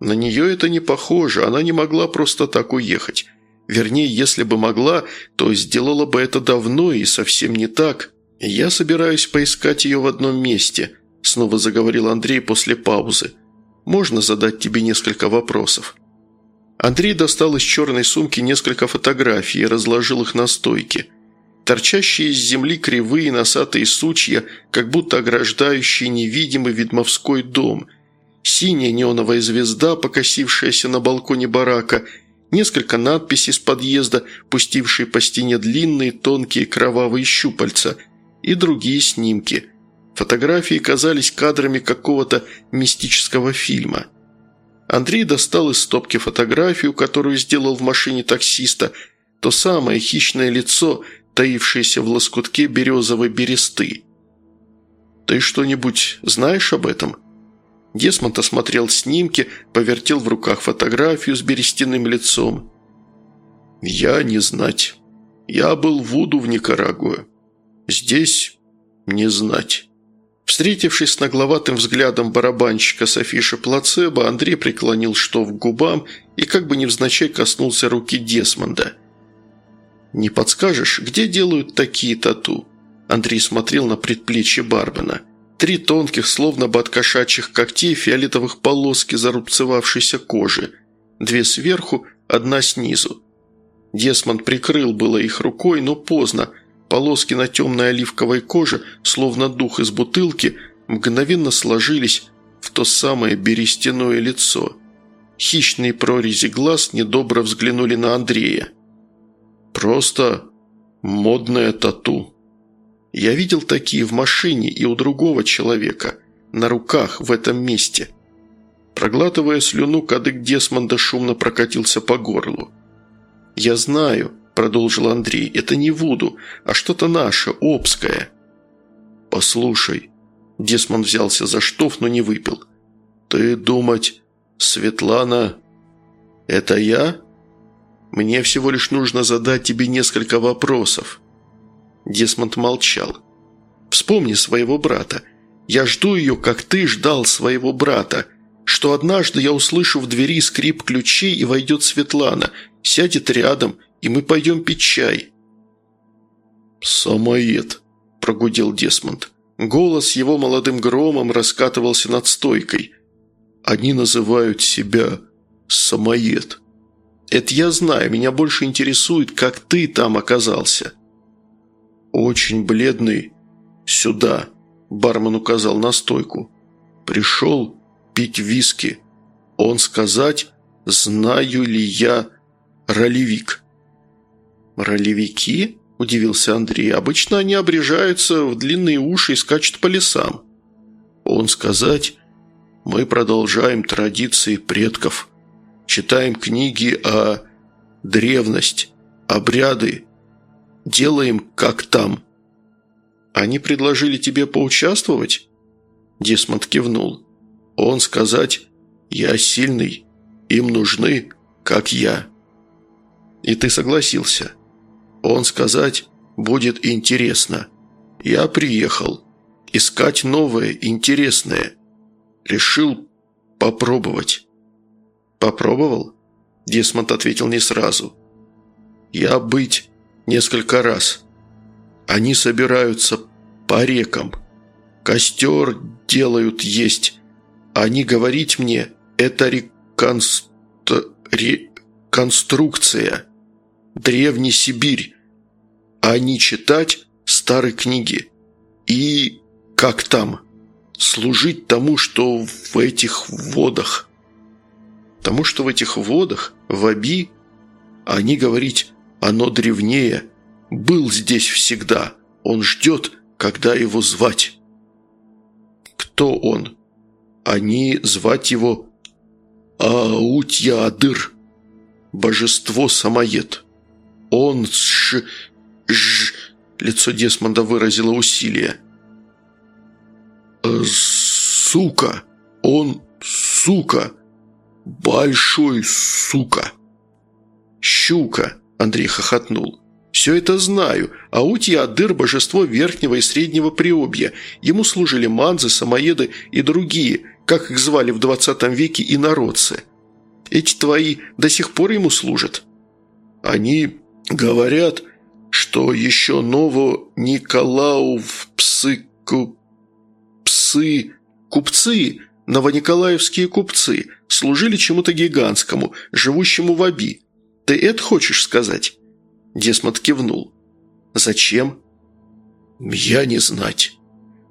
На нее это не похоже, она не могла просто так уехать. Вернее, если бы могла, то сделала бы это давно и совсем не так. Я собираюсь поискать ее в одном месте», – снова заговорил Андрей после паузы. «Можно задать тебе несколько вопросов?» Андрей достал из черной сумки несколько фотографий и разложил их на стойке – торчащие из земли кривые носатые сучья, как будто ограждающие невидимый ведьмовской дом, синяя неоновая звезда, покосившаяся на балконе барака, несколько надписей с подъезда, пустившие по стене длинные тонкие кровавые щупальца и другие снимки. Фотографии казались кадрами какого-то мистического фильма. Андрей достал из стопки фотографию, которую сделал в машине таксиста, то самое хищное лицо – таившиеся в лоскутке березовой бересты. «Ты что-нибудь знаешь об этом?» Десмонд осмотрел снимки, повертел в руках фотографию с берестяным лицом. «Я не знать. Я был в Вуду в Никарагуа. Здесь не знать». Встретившись с нагловатым взглядом барабанщика с афиши плацебо, Андрей преклонил штоф к губам и как бы невзначай коснулся руки Десмонда. «Не подскажешь, где делают такие тату?» Андрей смотрел на предплечье Барбена. Три тонких, словно бы от кошачьих когтей, фиолетовых полоски зарубцевавшейся кожи. Две сверху, одна снизу. Десмонд прикрыл было их рукой, но поздно – Полоски на темной оливковой коже, словно дух из бутылки, мгновенно сложились в то самое берестяное лицо. Хищные прорези глаз недобро взглянули на Андрея. «Просто модная тату. Я видел такие в машине и у другого человека, на руках в этом месте». Проглатывая слюну, кадык Десмонда шумно прокатился по горлу. «Я знаю», продолжил Андрей, – «это не Вуду, а что-то наше, обское». «Послушай», – Десмон взялся за штоф, но не выпил. «Ты думать, Светлана, это я? Мне всего лишь нужно задать тебе несколько вопросов». Десмонд молчал. «Вспомни своего брата. Я жду ее, как ты ждал своего брата. Что однажды я услышу в двери скрип ключей, и войдет Светлана, сядет рядом и мы пойдем пить чай». «Самоед», – прогудел Десмонд. Голос его молодым громом раскатывался над стойкой. «Они называют себя самоед». «Это я знаю, меня больше интересует, как ты там оказался». «Очень бледный. Сюда», – бармен указал на стойку. «Пришел пить виски. Он сказать, знаю ли я ролевик». «Ролевики?» – удивился Андрей. «Обычно они обрежаются в длинные уши и скачут по лесам». «Он сказать, мы продолжаем традиции предков, читаем книги о древность, обряды, делаем как там». «Они предложили тебе поучаствовать?» Десмонд кивнул. «Он сказать, я сильный, им нужны, как я». «И ты согласился?» Он сказать «будет интересно». Я приехал. Искать новое, интересное. Решил попробовать. «Попробовал?» Десмонд ответил не сразу. «Я быть несколько раз. Они собираются по рекам. Костер делают есть. Они говорить мне, это реконст... реконструкция. Древний Сибирь а не читать старые книги. И как там? Служить тому, что в этих водах. Тому, что в этих водах, в Аби, они говорить, оно древнее, был здесь всегда, он ждет, когда его звать. Кто он? Они звать его Аутья-Адыр, божество Самоед. Он ш Ж... Лицо Десмонда выразило усилие. «Э, «Сука! Он сука! Большой сука!» «Щука!» – Андрей хохотнул. «Все это знаю. А Аутья-Адыр – божество верхнего и среднего приобья. Ему служили манзы, самоеды и другие, как их звали в 20 веке инородцы. Эти твои до сих пор ему служат?» «Они говорят, что еще ново Николау в псы... Псы... купцы, новониколаевские купцы, служили чему-то гигантскому, живущему в Аби. Ты это хочешь сказать?» Десмот кивнул. «Зачем?» «Я не знать.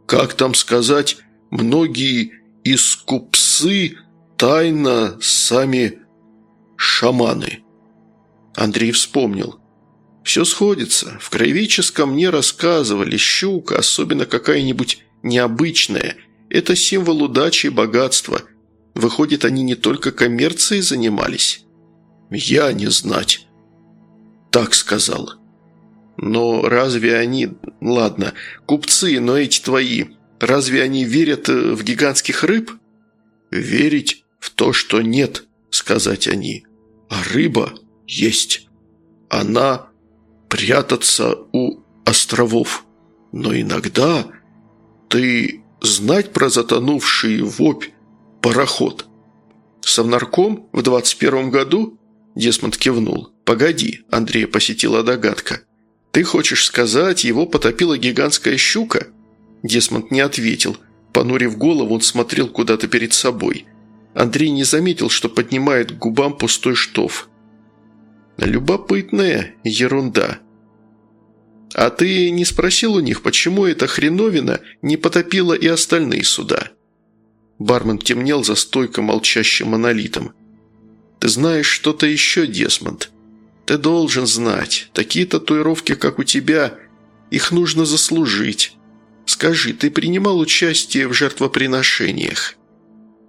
Как там сказать, многие из купцы тайно сами шаманы». Андрей вспомнил. Все сходится. В краеведческом мне рассказывали, щука, особенно какая-нибудь необычная, это символ удачи и богатства. Выходит, они не только коммерцией занимались? Я не знать. Так сказал. Но разве они... Ладно, купцы, но эти твои... Разве они верят э, в гигантских рыб? верить в то, что нет, сказать они. А рыба есть. Она прятаться у островов. Но иногда ты знать про затонувший в опь пароход. Совнарком в двадцать первом году? Десмонд кивнул. «Погоди», – Андрея посетила догадка. «Ты хочешь сказать, его потопила гигантская щука?» Десмонд не ответил. Понурив голову, он смотрел куда-то перед собой. Андрей не заметил, что поднимает к губам пустой штоф. «Любопытная ерунда», «А ты не спросил у них, почему эта хреновина не потопила и остальные суда?» Бармен темнел за стойко молчащим монолитом. «Ты знаешь что-то еще, Десмонд. Ты должен знать. Такие татуировки, как у тебя, их нужно заслужить. Скажи, ты принимал участие в жертвоприношениях?»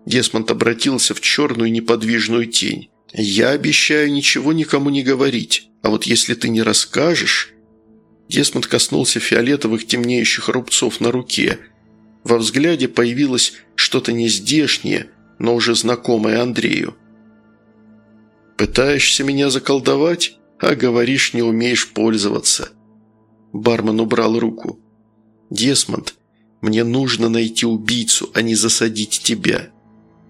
Десмонд обратился в черную неподвижную тень. «Я обещаю ничего никому не говорить, а вот если ты не расскажешь...» Десмонд коснулся фиолетовых темнеющих рубцов на руке. Во взгляде появилось что-то нездешнее, но уже знакомое Андрею. «Пытаешься меня заколдовать, а говоришь, не умеешь пользоваться». Бармен убрал руку. «Десмонд, мне нужно найти убийцу, а не засадить тебя.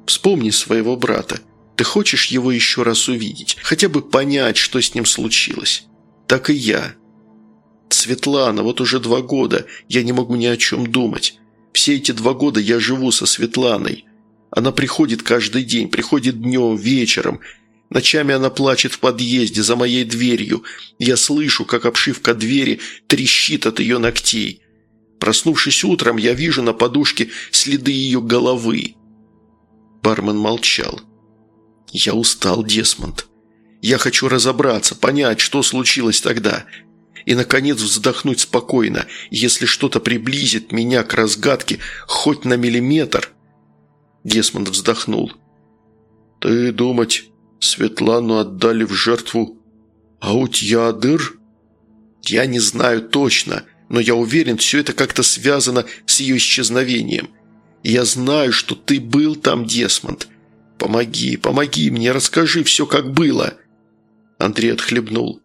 Вспомни своего брата. Ты хочешь его еще раз увидеть, хотя бы понять, что с ним случилось. Так и я. Светлана, вот уже два года, я не могу ни о чем думать. Все эти два года я живу со Светланой. Она приходит каждый день, приходит днем, вечером. Ночами она плачет в подъезде, за моей дверью. Я слышу, как обшивка двери трещит от ее ногтей. Проснувшись утром, я вижу на подушке следы ее головы. Бармен молчал. «Я устал, Десмонд. Я хочу разобраться, понять, что случилось тогда и, наконец, вздохнуть спокойно. Если что-то приблизит меня к разгадке хоть на миллиметр... Десмонд вздохнул. «Ты думать, Светлану отдали в жертву Аутьядыр?» «Я не знаю точно, но я уверен, все это как-то связано с ее исчезновением. Я знаю, что ты был там, Десмонд. Помоги, помоги мне, расскажи все, как было». Андрей отхлебнул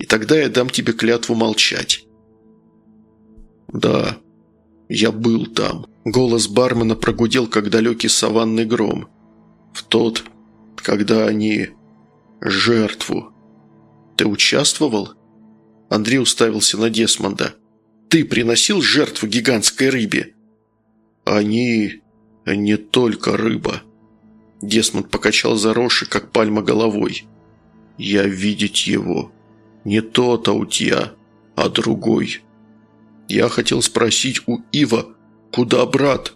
и тогда я дам тебе клятву молчать». «Да, я был там». Голос бармена прогудел, как далекий саванный гром. «В тот, когда они... жертву. Ты участвовал?» Андрей уставился на Десмонда. «Ты приносил жертву гигантской рыбе?» «Они... не только рыба». Десмонд покачал заросший, как пальма головой. «Я видеть его не тот Аутья, а другой. Я хотел спросить у Ива, куда брат?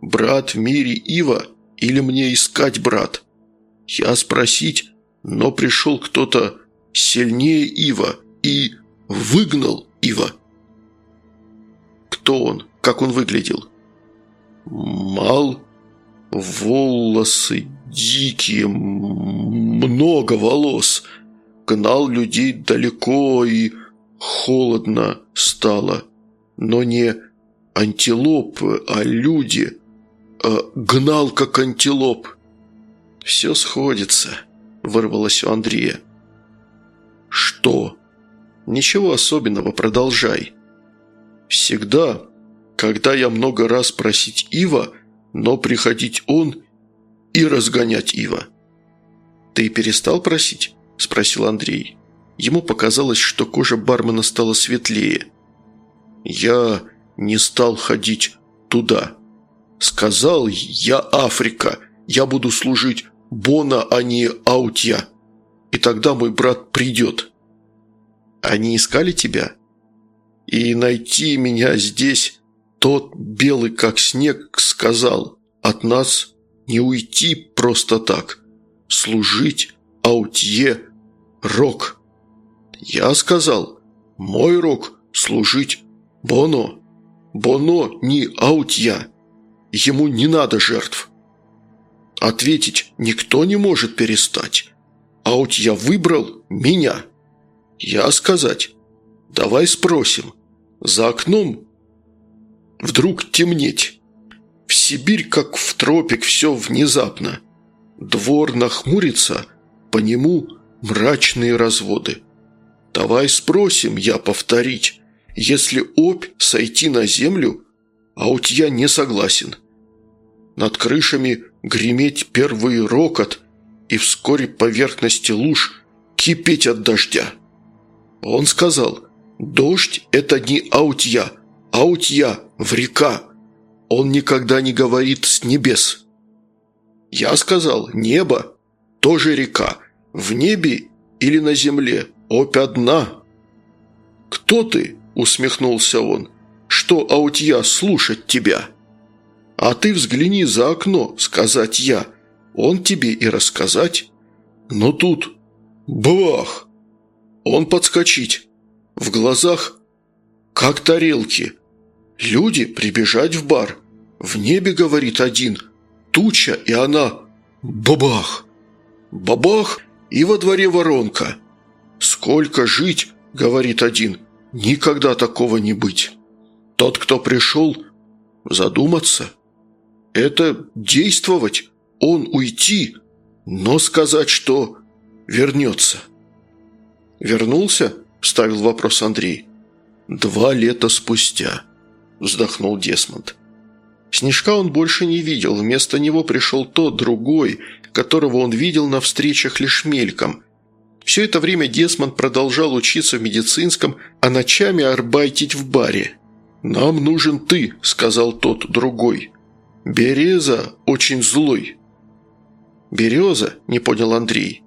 Брат в мире Ива или мне искать брат? Я спросить, но пришел кто-то сильнее Ива и выгнал Ива. Кто он? Как он выглядел? Мал, волосы дикие, много волос – гнал людей далеко и холодно стало. Но не антилопы, а люди. А гнал, как антилоп. «Все сходится», – вырвалось у Андрея. «Что?» «Ничего особенного, продолжай». «Всегда, когда я много раз просить Ива, но приходить он и разгонять Ива». «Ты перестал просить?» – спросил Андрей. Ему показалось, что кожа бармена стала светлее. «Я не стал ходить туда. Сказал, я Африка, я буду служить Бона, а не Аутья. И тогда мой брат придет». «Они искали тебя?» «И найти меня здесь тот, белый как снег, сказал, от нас не уйти просто так, служить Аутье рок. Я сказал, мой рок – служить Боно. Боно не аутья. Ему не надо жертв. Ответить никто не может перестать. Аут я выбрал меня. Я сказать, давай спросим. За окном вдруг темнеть. В Сибирь, как в тропик, все внезапно. Двор нахмурится, по нему мрачные разводы. Давай спросим, я повторить, если опь сойти на землю, а у тебя не согласен. Над крышами греметь первый рокот, и вскоре поверхности луж кипеть от дождя. Он сказал, дождь – это не аутья, аутья в река. Он никогда не говорит с небес. Я сказал, небо – тоже река, в небе или на земле, опь одна. «Кто ты?» – усмехнулся он. «Что, аутья, слушать тебя?» «А ты взгляни за окно», – сказать я. «Он тебе и рассказать». Но тут бах! Он подскочить. В глазах как тарелки. Люди прибежать в бар. В небе, говорит один, туча, и она бабах! Бабах, и во дворе воронка. Сколько жить, говорит один, никогда такого не быть. Тот, кто пришел, задуматься. Это действовать, он уйти, но сказать, что вернется. «Вернулся?» – вставил вопрос Андрей. «Два лета спустя», – вздохнул Десмонд. Снежка он больше не видел, вместо него пришел тот, другой, которого он видел на встречах лишь мельком. Все это время Десмонд продолжал учиться в медицинском, а ночами арбайтить в баре. «Нам нужен ты», – сказал тот, другой. «Береза очень злой». «Береза?» – не понял Андрей.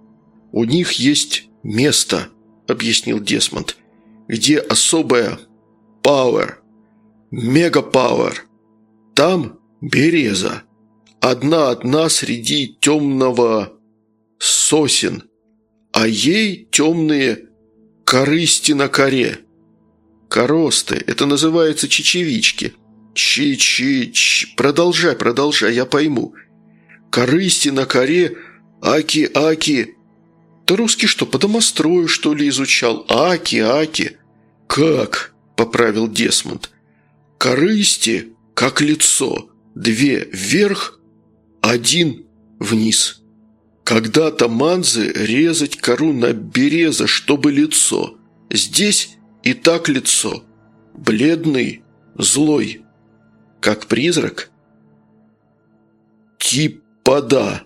«У них есть место», – объяснил Десмонд, – «где особая power, мега-пауэр. Там береза. Одна-одна среди темного сосен, а ей темные корысти на коре. Коросты – это называется чечевички. Чи-чи-чи. Продолжай, продолжай, я пойму. Корысти на коре, аки-аки. Ты русский что, по домострою, что ли, изучал? Аки-аки. Как? – поправил Десмонд. Корысти как лицо, две вверх, один вниз. Когда-то манзы резать кору на береза, чтобы лицо. Здесь и так лицо. Бледный, злой. Как призрак? Типа да.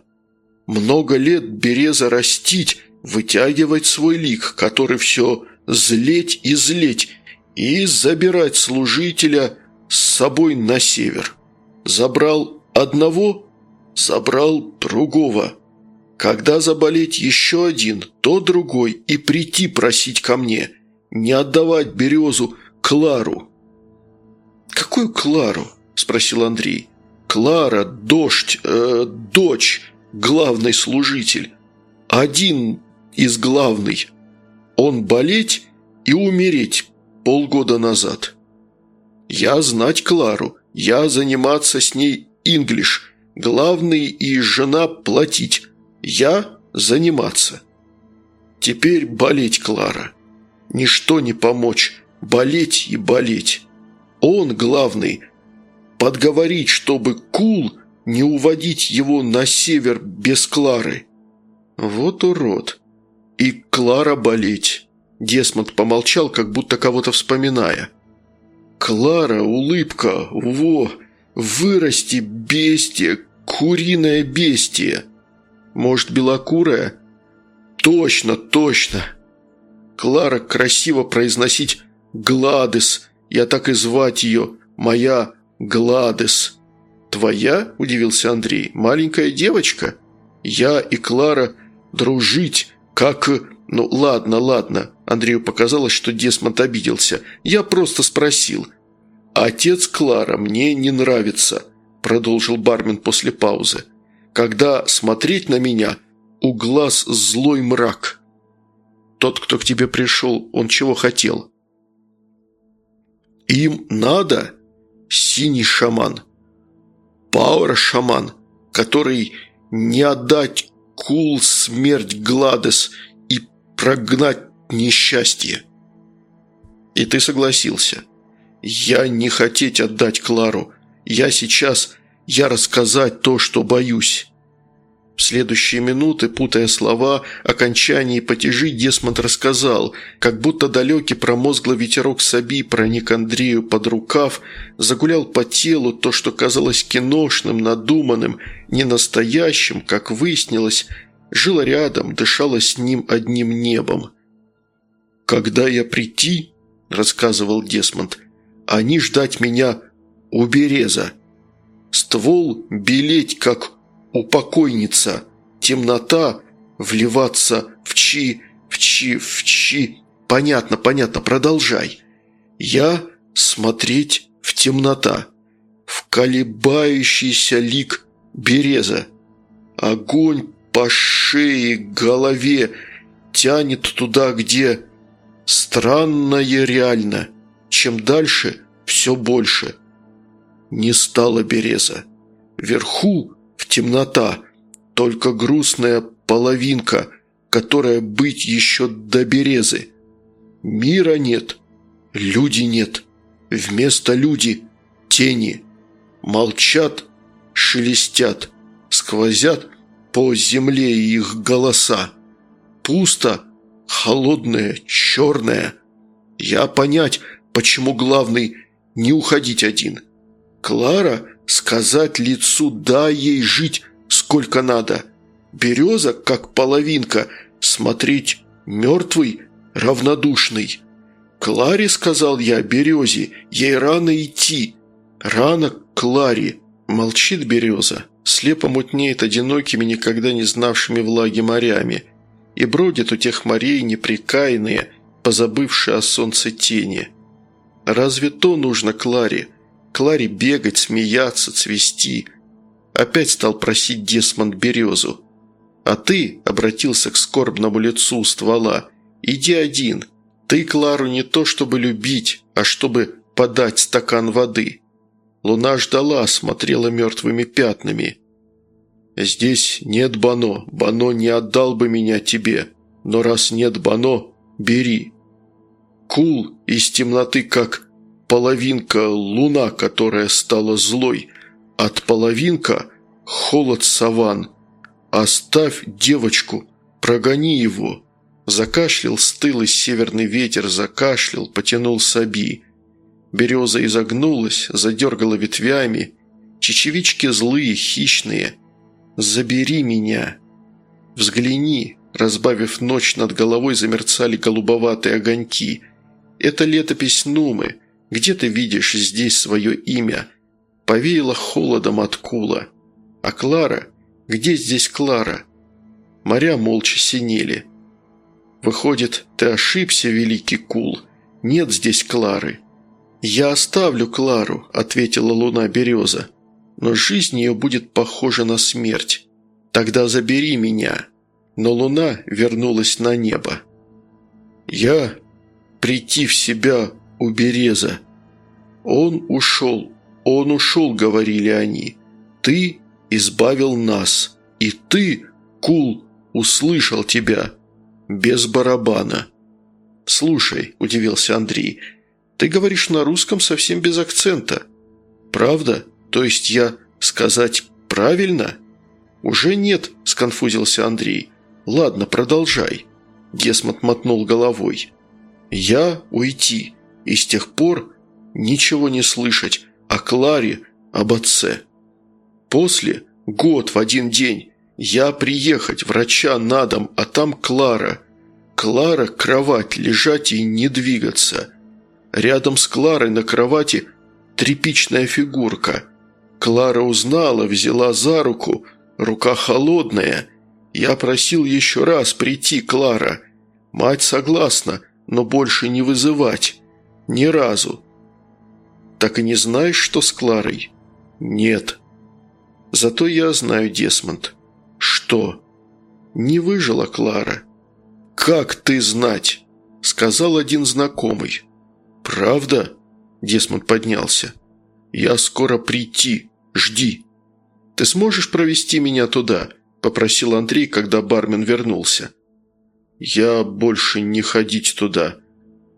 Много лет береза растить, вытягивать свой лик, который все злеть и злеть, и забирать служителя с собой на север. Забрал одного, забрал другого. Когда заболеть еще один, то другой, и прийти просить ко мне, не отдавать березу Клару». «Какую Клару?» – спросил Андрей. «Клара, дождь, э, дочь, главный служитель. Один из главный. Он болеть и умереть полгода назад». Я знать Клару, я заниматься с ней инглиш, главный и жена платить, я заниматься. Теперь болеть Клара. Ничто не помочь, болеть и болеть. Он главный. Подговорить, чтобы Кул не уводить его на север без Клары. Вот урод. И Клара болеть. Десмонд помолчал, как будто кого-то вспоминая. Клара, улыбка, во, вырасти, бестия, куриное бестие. Может, белокурая? Точно, точно. Клара красиво произносить «Гладес», я так и звать ее, моя Гладес. «Твоя?» – удивился Андрей. «Маленькая девочка?» «Я и Клара дружить, как...» «Ну, ладно, ладно». Андрею показалось, что Десмонд обиделся. «Я просто спросил». «Отец Клара мне не нравится», – продолжил бармен после паузы. «Когда смотреть на меня, у глаз злой мрак». «Тот, кто к тебе пришел, он чего хотел?» «Им надо синий шаман. Пауэр-шаман, который не отдать кул смерть Гладес прогнать несчастье. И ты согласился. Я не хотеть отдать Клару. Я сейчас Я рассказать то, что боюсь». В следующие минуты, путая слова, окончания и потяжи, Десмонд рассказал, как будто далекий промозглый ветерок Саби проник Андрею под рукав, загулял по телу то, что казалось киношным, надуманным, ненастоящим, как выяснилось, жило рядом, дышало с ним одним небом. «Когда я прийти», — рассказывал Десмонд, — «они ждать меня у береза. Ствол белеть, как упокойница, темнота, вливаться в чи, в чи, в чи. Понятно, понятно, продолжай. Я смотреть в темнота, в колебающийся лик береза. Огонь по шее, голове тянет туда, где странное реально. Чем дальше, все больше. Не стало береза. Вверху темнота, только грустная половинка, которая быть еще до березы. Мира нет, люди нет, вместо люди – тени. Молчат, шелестят, сквозят по земле их голоса. Пусто, холодное, черное. Я понять, почему главный не уходить один. Клара Сказать лицу «да» ей жить сколько надо. Береза, как половинка, смотреть мертвый, равнодушный. Кларе, сказал я, березе, ей рано идти. Рано Кларе. Молчит береза, слепо мутнеет одинокими, никогда не знавшими влаги морями. И бродит у тех морей неприкаянные, позабывшие о солнце тени. Разве то нужно Кларе? Кларе бегать, смеяться, цвести. Опять стал просить Десмонд березу. А ты обратился к скорбному лицу ствола. Иди один. Ты Клару не то чтобы любить, а чтобы подать стакан воды. Луна ждала, смотрела мертвыми пятнами. «Здесь нет Бано. Бано не отдал бы меня тебе. Но раз нет Бано, бери». Кул из темноты, как половинка – луна, которая стала злой, от половинка – холод саван. Оставь девочку, прогони его». Закашлял стылый северный ветер, закашлял, потянул саби. Береза изогнулась, задергала ветвями. Чечевички злые, хищные. «Забери меня!» «Взгляни!» Разбавив ночь, над головой замерцали голубоватые огоньки. «Это летопись Нумы. Где ты видишь здесь свое имя?» Повеяло холодом от кула. «А Клара? Где здесь Клара?» Моря молча синели. «Выходит, ты ошибся, великий кул. Нет здесь Клары». «Я оставлю Клару», – ответила луна-береза. «Но жизнь ее будет похожа на смерть. Тогда забери меня». Но луна вернулась на небо. «Я прийти в себя у Береза. Он ушел, он ушел, говорили они. Ты избавил нас, и ты, Кул, услышал тебя. Без барабана. «Слушай», – удивился Андрей, – «ты говоришь на русском совсем без акцента. Правда? То есть я сказать правильно?» «Уже нет», – сконфузился Андрей. «Ладно, продолжай». Десмот мотнул головой. «Я уйти и с тех пор ничего не слышать о Кларе, об отце. После, год в один день, я приехать, врача на дом, а там Клара. Клара – кровать, лежать и не двигаться. Рядом с Кларой на кровати тряпичная фигурка. Клара узнала, взяла за руку, рука холодная. Я просил еще раз прийти, Клара. Мать согласна, но больше не вызывать. Ни разу. Так и не знаешь, что с Кларой? Нет. Зато я знаю, Десмонд. Что? Не выжила Клара. Как ты знать? Сказал один знакомый. Правда? Десмонд поднялся. Я скоро прийти. Жди. Ты сможешь провести меня туда? Попросил Андрей, когда бармен вернулся. Я больше не ходить туда.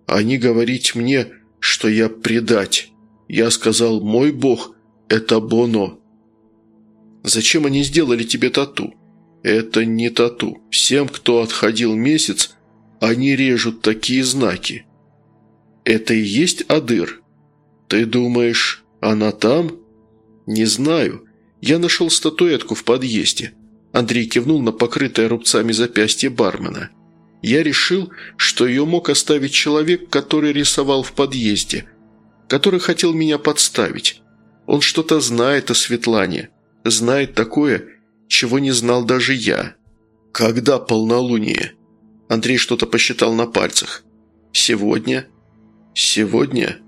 Они говорить мне, что я предать. Я сказал, мой бог – это Боно. Зачем они сделали тебе тату?» «Это не тату. Всем, кто отходил месяц, они режут такие знаки». «Это и есть Адыр?» «Ты думаешь, она там?» «Не знаю. Я нашел статуэтку в подъезде». Андрей кивнул на покрытое рубцами запястье бармена. «Я решил, что ее мог оставить человек, который рисовал в подъезде, который хотел меня подставить. Он что-то знает о Светлане, знает такое, чего не знал даже я. Когда полнолуние?» Андрей что-то посчитал на пальцах. «Сегодня?» «Сегодня?»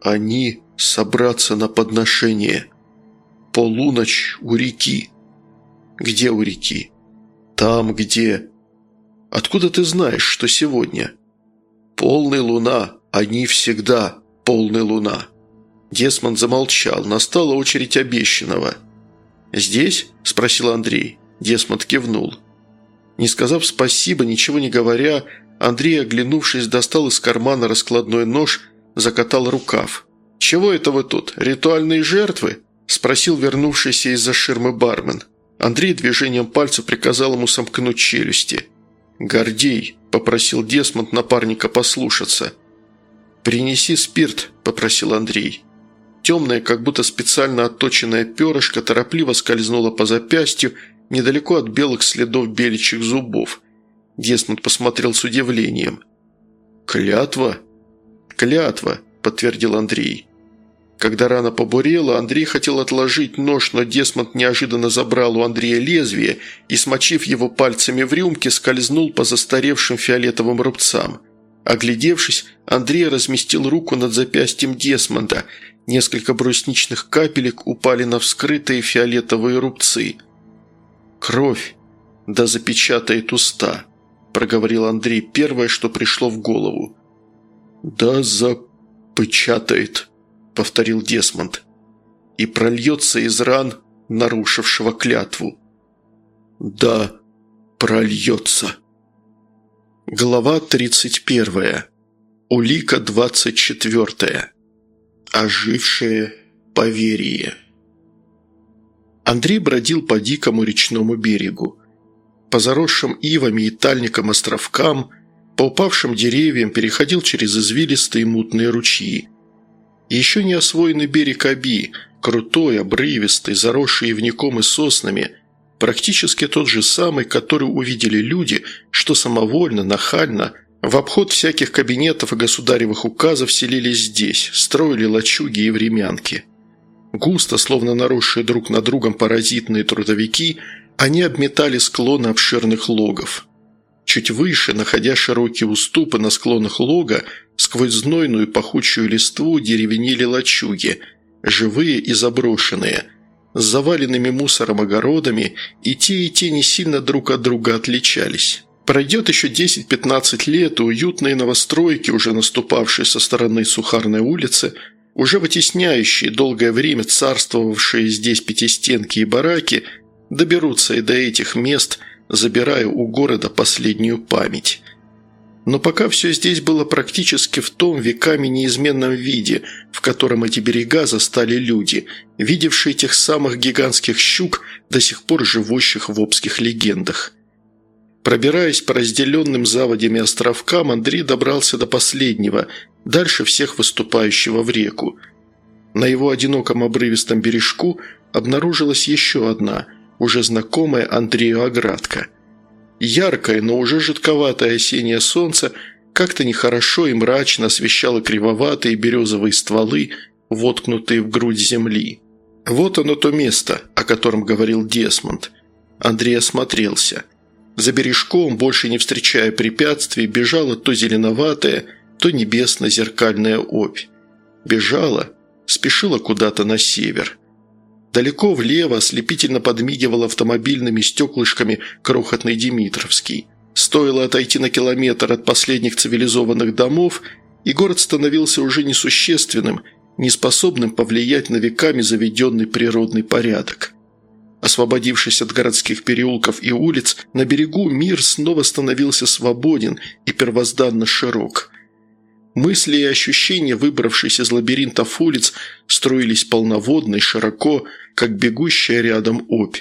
«Они собраться на подношение. Полуночь у реки». «Где у реки?» «Там, где...» «Откуда ты знаешь, что сегодня?» «Полная луна. Они всегда полная луна». Десмонд замолчал. Настала очередь обещанного. «Здесь?» – спросил Андрей. Десмонд кивнул. Не сказав спасибо, ничего не говоря, Андрей, оглянувшись, достал из кармана раскладной нож, закатал рукав. «Чего это вы тут? Ритуальные жертвы?» – спросил вернувшийся из-за ширмы бармен. Андрей движением пальца приказал ему сомкнуть челюсти. «Гордей», – попросил Десмонд напарника послушаться. «Принеси спирт», – попросил Андрей. Темное, как будто специально отточенное перышко торопливо скользнуло по запястью, недалеко от белых следов беличьих зубов. Десмонд посмотрел с удивлением. «Клятва?» «Клятва», – подтвердил Андрей. Когда рана побурела, Андрей хотел отложить нож, но Десмонд неожиданно забрал у Андрея лезвие и, смочив его пальцами в рюмке, скользнул по застаревшим фиолетовым рубцам. Оглядевшись, Андрей разместил руку над запястьем Десмонда Несколько брусничных капелек упали на вскрытые фиолетовые рубцы. «Кровь! Да запечатает уста!» – проговорил Андрей первое, что пришло в голову. «Да запечатает!» – повторил Десмонд. «И прольется из ран, нарушившего клятву». «Да, прольется!» Глава тридцать первая. Улика двадцать четвертая ожившее поверье. Андрей бродил по дикому речному берегу. По заросшим ивами и тальникам островкам, по упавшим деревьям переходил через извилистые мутные ручьи. Еще не освоенный берег Аби, крутой, обрывистый, заросший ивником и соснами, практически тот же самый, который увидели люди, что самовольно, нахально – в обход всяких кабинетов и государевых указов селились здесь, строили лачуги и времянки. Густо, словно наросшие друг на другом паразитные трудовики, они обметали склоны обширных логов. Чуть выше, находя широкие уступы на склонах лога, сквозь знойную пахучую листву деревенели лачуги, живые и заброшенные, с заваленными мусором огородами, и те и те не сильно друг от друга отличались. Пройдет еще 10-15 лет, и уютные новостройки, уже наступавшие со стороны Сухарной улицы, уже вытесняющие долгое время царствовавшие здесь пятистенки и бараки, доберутся и до этих мест, забирая у города последнюю память. Но пока все здесь было практически в том веками неизменном виде, в котором эти берега застали люди, видевшие тех самых гигантских щук, до сих пор живущих в обских легендах. Пробираясь по разделенным заводями островкам, Андрей добрался до последнего, дальше всех выступающего в реку. На его одиноком обрывистом бережку обнаружилась еще одна, уже знакомая Андрею оградка. Яркое, но уже жидковатое осеннее солнце как-то нехорошо и мрачно освещало кривоватые березовые стволы, воткнутые в грудь земли. Вот оно то место, о котором говорил Десмонд. Андрей осмотрелся – за бережком, больше не встречая препятствий, бежала то зеленоватая, то небесно-зеркальная опь. Бежала, спешила куда-то на север. Далеко влево ослепительно подмигивал автомобильными стеклышками крохотный Димитровский. Стоило отойти на километр от последних цивилизованных домов, и город становился уже несущественным, неспособным повлиять на веками заведенный природный порядок. Освободившись от городских переулков и улиц, на берегу мир снова становился свободен и первозданно широк. Мысли и ощущения, выбравшись из лабиринтов улиц, строились полноводно и широко, как бегущая рядом опь.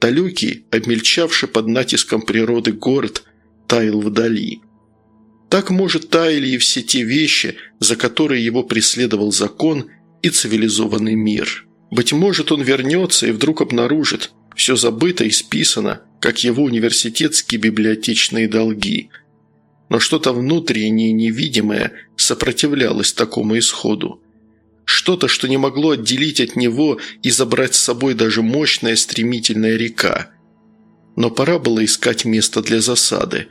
Далекий, обмельчавший под натиском природы город, таял вдали. Так, может, таяли и все те вещи, за которые его преследовал закон и цивилизованный мир. Быть может, он вернется и вдруг обнаружит, все забыто и списано, как его университетские библиотечные долги. Но что-то внутреннее невидимое сопротивлялось такому исходу. Что-то, что не могло отделить от него и забрать с собой даже мощная стремительная река. Но пора было искать место для засады.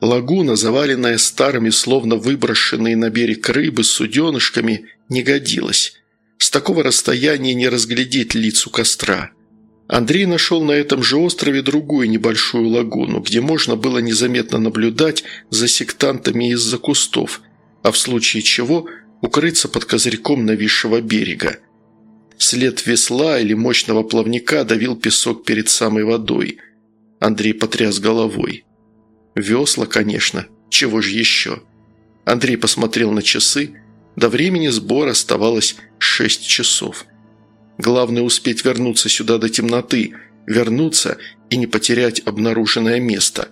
Лагуна, заваленная старыми, словно выброшенные на берег рыбы с суденышками, не годилась. С такого расстояния не разглядеть лицу костра. Андрей нашел на этом же острове другую небольшую лагуну, где можно было незаметно наблюдать за сектантами из-за кустов, а в случае чего укрыться под козырьком нависшего берега. След весла или мощного плавника давил песок перед самой водой. Андрей потряс головой. Весла, конечно. Чего же еще? Андрей посмотрел на часы. До времени сбора оставалось шесть часов – Главное успеть вернуться сюда до темноты, вернуться и не потерять обнаруженное место.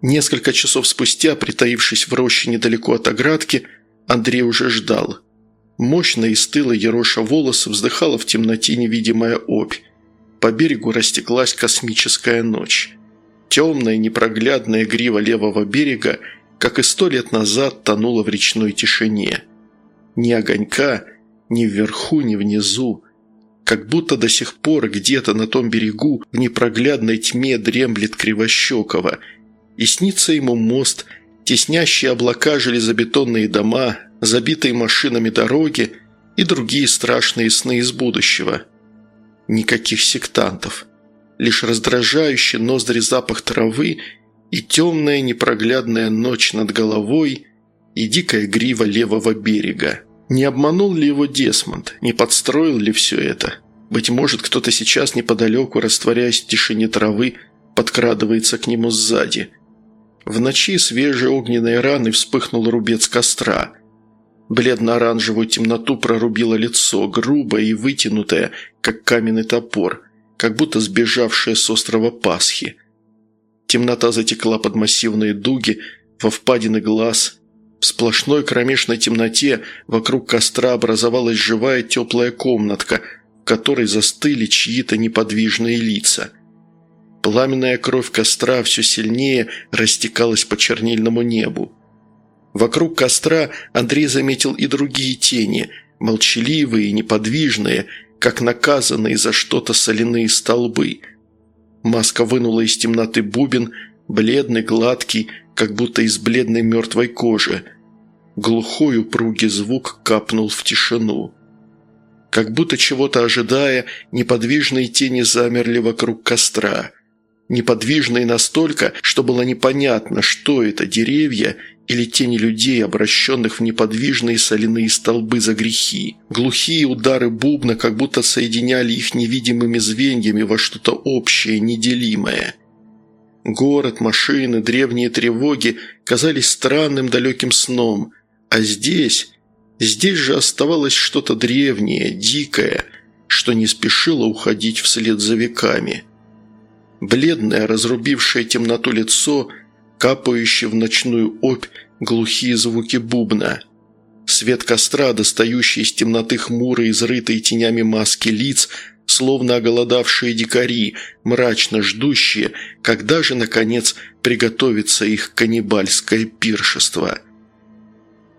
Несколько часов спустя, притаившись в роще недалеко от оградки, Андрей уже ждал. Мощно и стыла ероша волосы вздыхала в темноте невидимая опь. По берегу растеклась космическая ночь. Темная непроглядная грива левого берега, как и сто лет назад, тонула в речной тишине. Ни огонька, ни вверху, ни внизу, как будто до сих пор где-то на том берегу в непроглядной тьме дремлет Кривощекова, и снится ему мост, теснящие облака железобетонные дома, забитые машинами дороги и другие страшные сны из будущего. Никаких сектантов. Лишь раздражающий ноздри запах травы и темная непроглядная ночь над головой и дикая грива левого берега. Не обманул ли его Десмонд? Не подстроил ли все это? Быть может, кто-то сейчас неподалеку, растворяясь в тишине травы, подкрадывается к нему сзади. В ночи свежей огненной раны вспыхнул рубец костра. Бледно-оранжевую темноту прорубило лицо, грубое и вытянутое, как каменный топор, как будто сбежавшее с острова Пасхи. Темнота затекла под массивные дуги, во впадины глаз – в сплошной кромешной темноте вокруг костра образовалась живая теплая комнатка, в которой застыли чьи-то неподвижные лица. Пламенная кровь костра все сильнее растекалась по чернильному небу. Вокруг костра Андрей заметил и другие тени, молчаливые и неподвижные, как наказанные за что-то соляные столбы. Маска вынула из темноты бубен, бледный, гладкий, как будто из бледной мертвой кожи – Глухой упругий звук капнул в тишину. Как будто чего-то ожидая, неподвижные тени замерли вокруг костра. Неподвижные настолько, что было непонятно, что это, деревья или тени людей, обращенных в неподвижные соляные столбы за грехи. Глухие удары бубна как будто соединяли их невидимыми звеньями во что-то общее, неделимое. Город, машины, древние тревоги казались странным далеким сном – а здесь... Здесь же оставалось что-то древнее, дикое, что не спешило уходить вслед за веками. Бледное, разрубившее темноту лицо, капающее в ночную опь глухие звуки бубна. Свет костра, достающий из темноты хмурые, изрытые тенями маски лиц, словно оголодавшие дикари, мрачно ждущие, когда же, наконец, приготовится их каннибальское пиршество –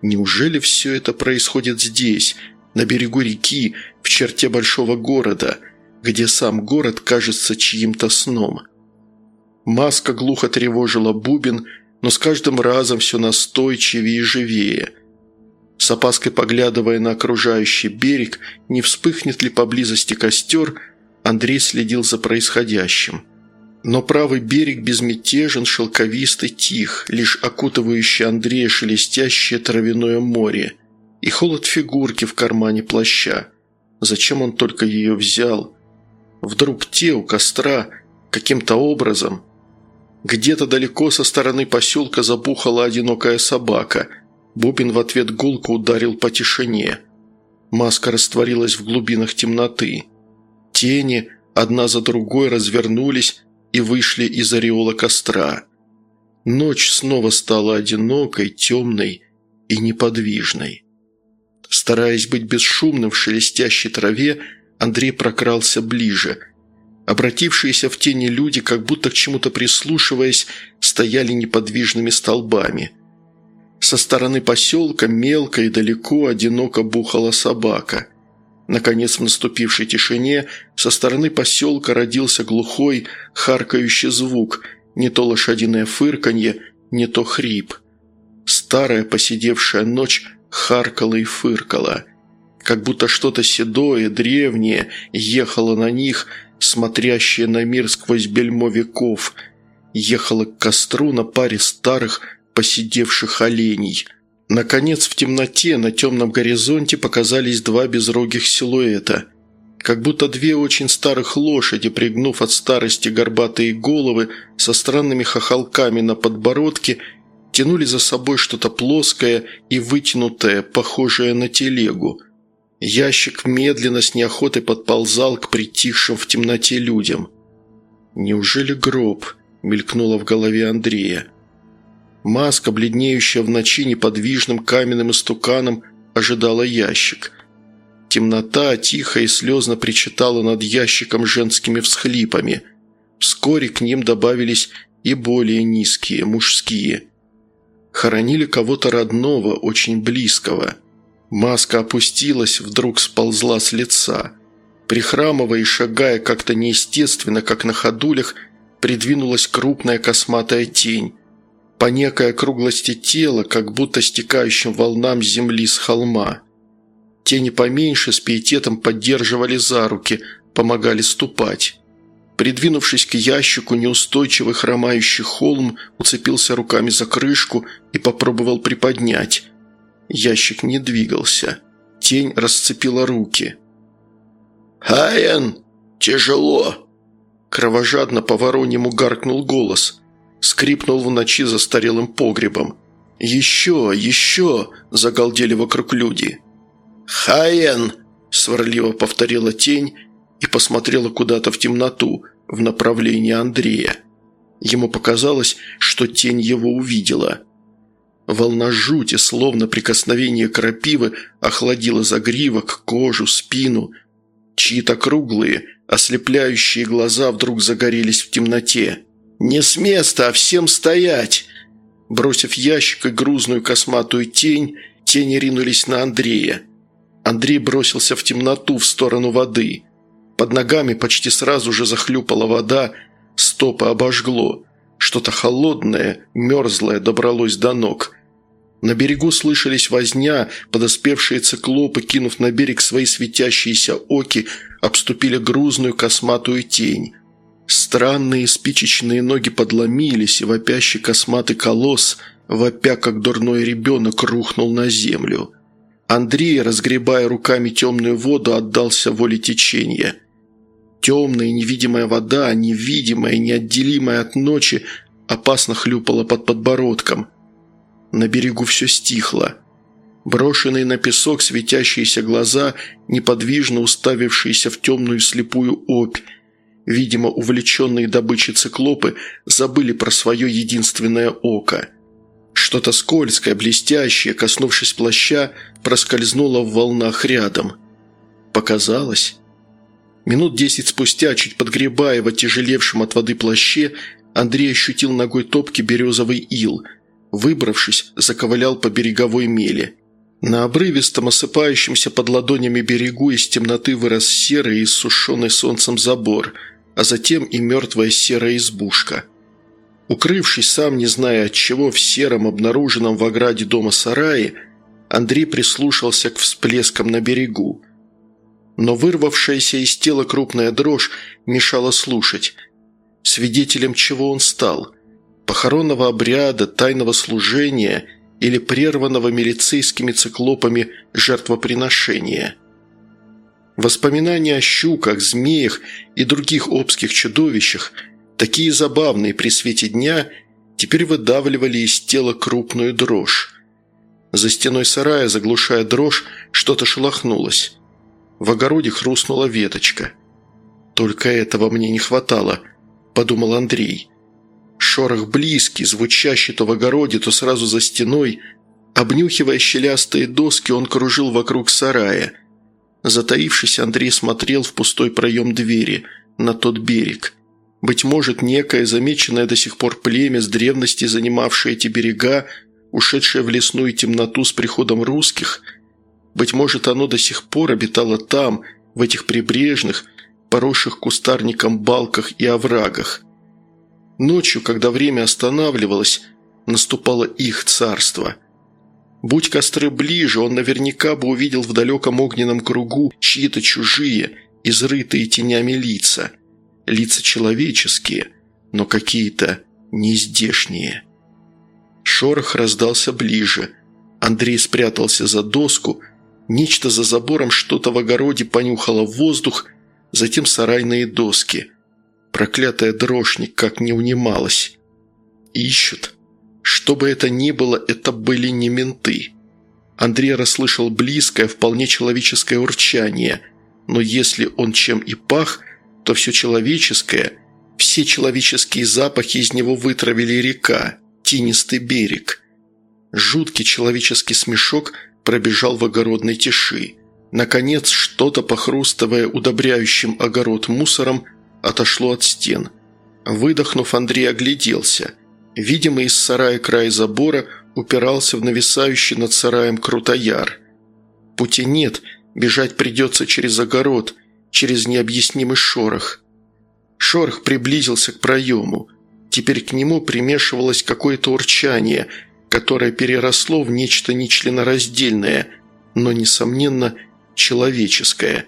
Неужели все это происходит здесь, на берегу реки, в черте большого города, где сам город кажется чьим-то сном? Маска глухо тревожила бубен, но с каждым разом все настойчивее и живее. С опаской поглядывая на окружающий берег, не вспыхнет ли поблизости костер, Андрей следил за происходящим – но правый берег безмятежен, шелковистый, тих, лишь окутывающий Андрея шелестящее травяное море и холод фигурки в кармане плаща. Зачем он только ее взял? Вдруг те у костра каким-то образом... Где-то далеко со стороны поселка забухала одинокая собака. Бубин в ответ гулко ударил по тишине. Маска растворилась в глубинах темноты. Тени одна за другой развернулись и вышли из ореола костра. Ночь снова стала одинокой, темной и неподвижной. Стараясь быть бесшумным в шелестящей траве, Андрей прокрался ближе. Обратившиеся в тени люди, как будто к чему-то прислушиваясь, стояли неподвижными столбами. Со стороны поселка мелко и далеко одиноко бухала собака. Наконец, в наступившей тишине со стороны поселка родился глухой, харкающий звук, не то лошадиное фырканье, не то хрип. Старая посидевшая ночь харкала и фыркала, как будто что-то седое, древнее ехало на них, смотрящее на мир сквозь бельмо веков, ехало к костру на паре старых посидевших оленей. Наконец, в темноте на темном горизонте показались два безрогих силуэта. Как будто две очень старых лошади, пригнув от старости горбатые головы со странными хохолками на подбородке, тянули за собой что-то плоское и вытянутое, похожее на телегу. Ящик медленно с неохотой подползал к притихшим в темноте людям. «Неужели гроб?» – мелькнуло в голове Андрея. Маска, бледнеющая в ночи неподвижным каменным истуканом, ожидала ящик. Темнота тихо и слезно причитала над ящиком женскими всхлипами. Вскоре к ним добавились и более низкие, мужские. Хоронили кого-то родного, очень близкого. Маска опустилась, вдруг сползла с лица. Прихрамывая и шагая как-то неестественно, как на ходулях, придвинулась крупная косматая тень по некой округлости тела, как будто стекающим волнам земли с холма. Тени поменьше с пиететом поддерживали за руки, помогали ступать. Придвинувшись к ящику, неустойчивый хромающий холм уцепился руками за крышку и попробовал приподнять. Ящик не двигался. Тень расцепила руки. «Хайен! Тяжело!» Кровожадно по-вороньему гаркнул голос скрипнул в ночи застарелым погребом. «Еще, еще!» – загалдели вокруг люди. «Хаен!» – сварливо повторила тень и посмотрела куда-то в темноту, в направлении Андрея. Ему показалось, что тень его увидела. Волна жути, словно прикосновение крапивы, охладила загривок, кожу, спину. Чьи-то круглые, ослепляющие глаза вдруг загорелись в темноте. «Не с места, а всем стоять!» Бросив ящик и грузную косматую тень, тени ринулись на Андрея. Андрей бросился в темноту в сторону воды. Под ногами почти сразу же захлюпала вода, стопы обожгло. Что-то холодное, мерзлое добралось до ног. На берегу слышались возня, подоспевшие циклопы, кинув на берег свои светящиеся оки, обступили грузную косматую тень. Странные спичечные ноги подломились, и вопящий косматый колосс, вопя как дурной ребенок, рухнул на землю. Андрей, разгребая руками темную воду, отдался воле течения. Темная невидимая вода, невидимая, неотделимая от ночи, опасно хлюпала под подбородком. На берегу все стихло. Брошенные на песок светящиеся глаза, неподвижно уставившиеся в темную слепую опь, Видимо, увлеченные добычей циклопы забыли про свое единственное око. Что-то скользкое, блестящее, коснувшись плаща, проскользнуло в волнах рядом. Показалось. Минут десять спустя, чуть подгребая в отяжелевшем от воды плаще, Андрей ощутил ногой топки березовый ил. Выбравшись, заковылял по береговой мели. На обрывистом, осыпающемся под ладонями берегу из темноты вырос серый и иссушенный солнцем забор – а затем и мертвая серая избушка. Укрывшись сам, не зная от чего, в сером, обнаруженном в ограде дома сарае, Андрей прислушался к всплескам на берегу. Но вырвавшаяся из тела крупная дрожь мешала слушать. Свидетелем чего он стал? Похоронного обряда, тайного служения или прерванного милицейскими циклопами жертвоприношения – Воспоминания о щуках, змеях и других обских чудовищах, такие забавные при свете дня, теперь выдавливали из тела крупную дрожь. За стеной сарая, заглушая дрожь, что-то шелохнулось. В огороде хрустнула веточка. «Только этого мне не хватало», – подумал Андрей. Шорох близкий, звучащий то в огороде, то сразу за стеной. Обнюхивая щелястые доски, он кружил вокруг сарая. Затаившись, Андрей смотрел в пустой проем двери, на тот берег. Быть может, некое замеченное до сих пор племя с древности занимавшее эти берега, ушедшее в лесную темноту с приходом русских, быть может, оно до сих пор обитало там, в этих прибрежных, поросших кустарником балках и оврагах. Ночью, когда время останавливалось, наступало их царство. Будь костры ближе, он наверняка бы увидел в далеком огненном кругу чьи-то чужие, изрытые тенями лица. Лица человеческие, но какие-то нездешние. Шорох раздался ближе. Андрей спрятался за доску. Нечто за забором что-то в огороде понюхало воздух, затем сарайные доски – Проклятая дрожь никак не унималась. Ищут. Что бы это ни было, это были не менты. Андрей расслышал близкое, вполне человеческое урчание, но если он чем и пах, то все человеческое, все человеческие запахи из него вытравили река, тинистый берег. Жуткий человеческий смешок пробежал в огородной тиши. Наконец, что-то, похрустывая удобряющим огород мусором, отошло от стен. Выдохнув, Андрей огляделся. Видимо, из сарая край забора упирался в нависающий над сараем крутояр. Пути нет, бежать придется через огород, через необъяснимый шорох. Шорох приблизился к проему. Теперь к нему примешивалось какое-то урчание, которое переросло в нечто нечленораздельное, но, несомненно, человеческое.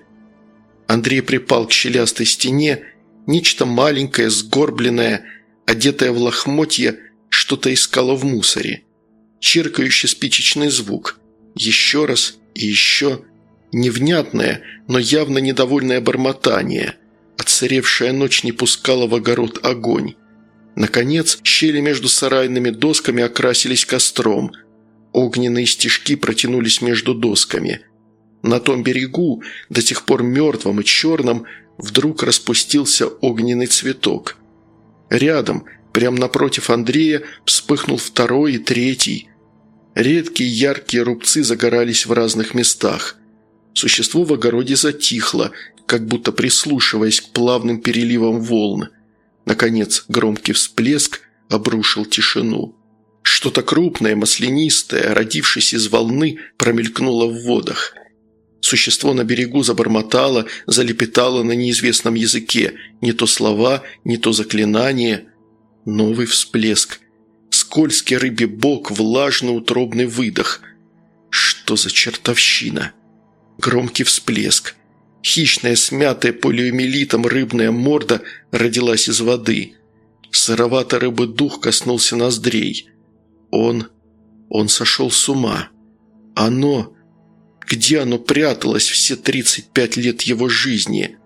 Андрей припал к щелястой стене Нечто маленькое, сгорбленное, одетое в лохмотья, что-то искало в мусоре. Чиркающий спичечный звук. Еще раз и еще. Невнятное, но явно недовольное бормотание. Отсыревшая ночь не пускала в огород огонь. Наконец, щели между сарайными досками окрасились костром. Огненные стежки протянулись между досками. На том берегу, до сих пор мертвом и черном, вдруг распустился огненный цветок. Рядом, прямо напротив Андрея, вспыхнул второй и третий. Редкие яркие рубцы загорались в разных местах. Существо в огороде затихло, как будто прислушиваясь к плавным переливам волн. Наконец, громкий всплеск обрушил тишину. Что-то крупное, маслянистое, родившись из волны, промелькнуло в водах – Существо на берегу забормотало, залепетало на неизвестном языке. Не то слова, не то заклинание. Новый всплеск. Скользкий рыбий бок, влажный утробный выдох. Что за чертовщина? Громкий всплеск. Хищная, смятая полиомиелитом рыбная морда родилась из воды. Сыровато рыбы дух коснулся ноздрей. Он... он сошел с ума. Оно... Где оно пряталось все 35 лет его жизни?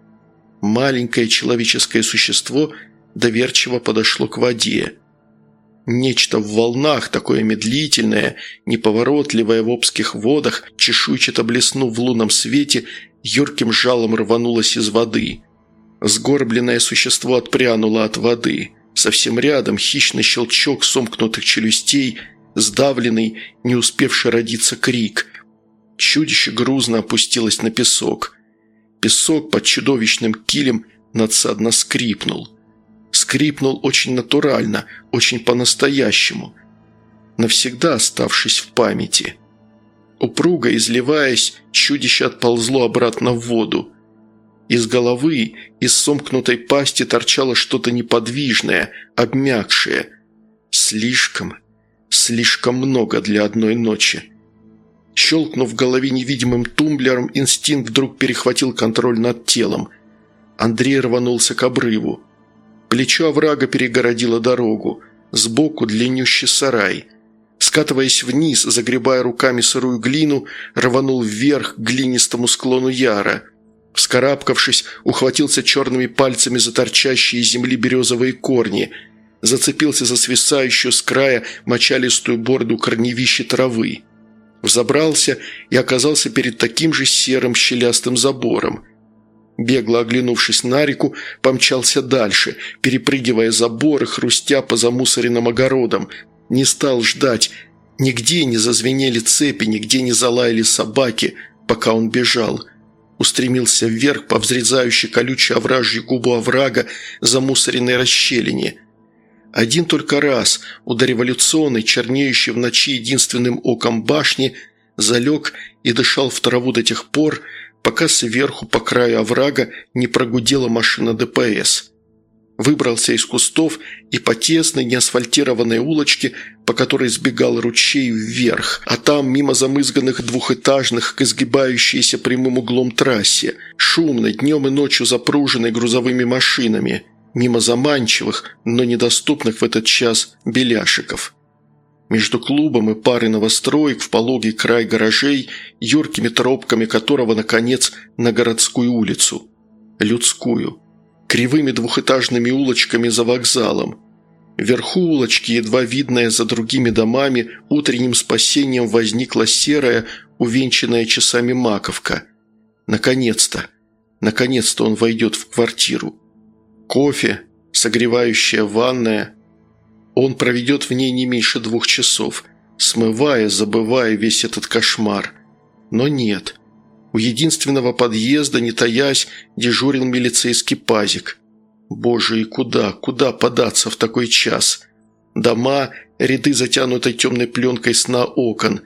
Маленькое человеческое существо доверчиво подошло к воде. Нечто в волнах, такое медлительное, неповоротливое в обских водах, чешуйчато блеснув в лунном свете, юрким жалом рванулось из воды. Сгорбленное существо отпрянуло от воды. Совсем рядом хищный щелчок сомкнутых челюстей, сдавленный, не успевший родиться крик. Чудище грузно опустилось на песок. Песок под чудовищным килем надсадно скрипнул. Скрипнул очень натурально, очень по-настоящему, навсегда оставшись в памяти. Упруго изливаясь, чудище отползло обратно в воду. Из головы, из сомкнутой пасти торчало что-то неподвижное, обмякшее. Слишком, слишком много для одной ночи. Щелкнув в голове невидимым тумблером, инстинкт вдруг перехватил контроль над телом. Андрей рванулся к обрыву. Плечо оврага перегородило дорогу. Сбоку длиннющий сарай. Скатываясь вниз, загребая руками сырую глину, рванул вверх к глинистому склону Яра. Вскарабкавшись, ухватился черными пальцами за торчащие из земли березовые корни. Зацепился за свисающую с края мочалистую борду корневища травы. Взобрался и оказался перед таким же серым щелястым забором. бегло оглянувшись на реку, помчался дальше, перепрыгивая заборы, хрустя по замусоренным огородам. Не стал ждать. Нигде не зазвенели цепи, нигде не залаяли собаки, пока он бежал. Устремился вверх по взрезающей колючей овражью губу оврага замусоренной расщелине. Один только раз у дореволюционной, чернеющей в ночи единственным оком башни, залег и дышал в траву до тех пор, пока сверху по краю оврага не прогудела машина ДПС. Выбрался из кустов и по тесной, неасфальтированной улочке, по которой сбегал ручей вверх, а там мимо замызганных двухэтажных к изгибающейся прямым углом трассе, шумной, днем и ночью запруженной грузовыми машинами, мимо заманчивых, но недоступных в этот час беляшиков между клубом и парой новостроек в пологий край гаражей, юркими тропками которого, наконец, на городскую улицу. Людскую. Кривыми двухэтажными улочками за вокзалом. Вверху улочки, едва видная за другими домами, утренним спасением возникла серая, увенчанная часами маковка. Наконец-то. Наконец-то он войдет в квартиру. Кофе, согревающая ванная – он проведет в ней не меньше двух часов, смывая, забывая весь этот кошмар. Но нет. У единственного подъезда, не таясь, дежурил милицейский пазик. Боже, и куда, куда податься в такой час? Дома, ряды затянутой темной пленкой сна окон.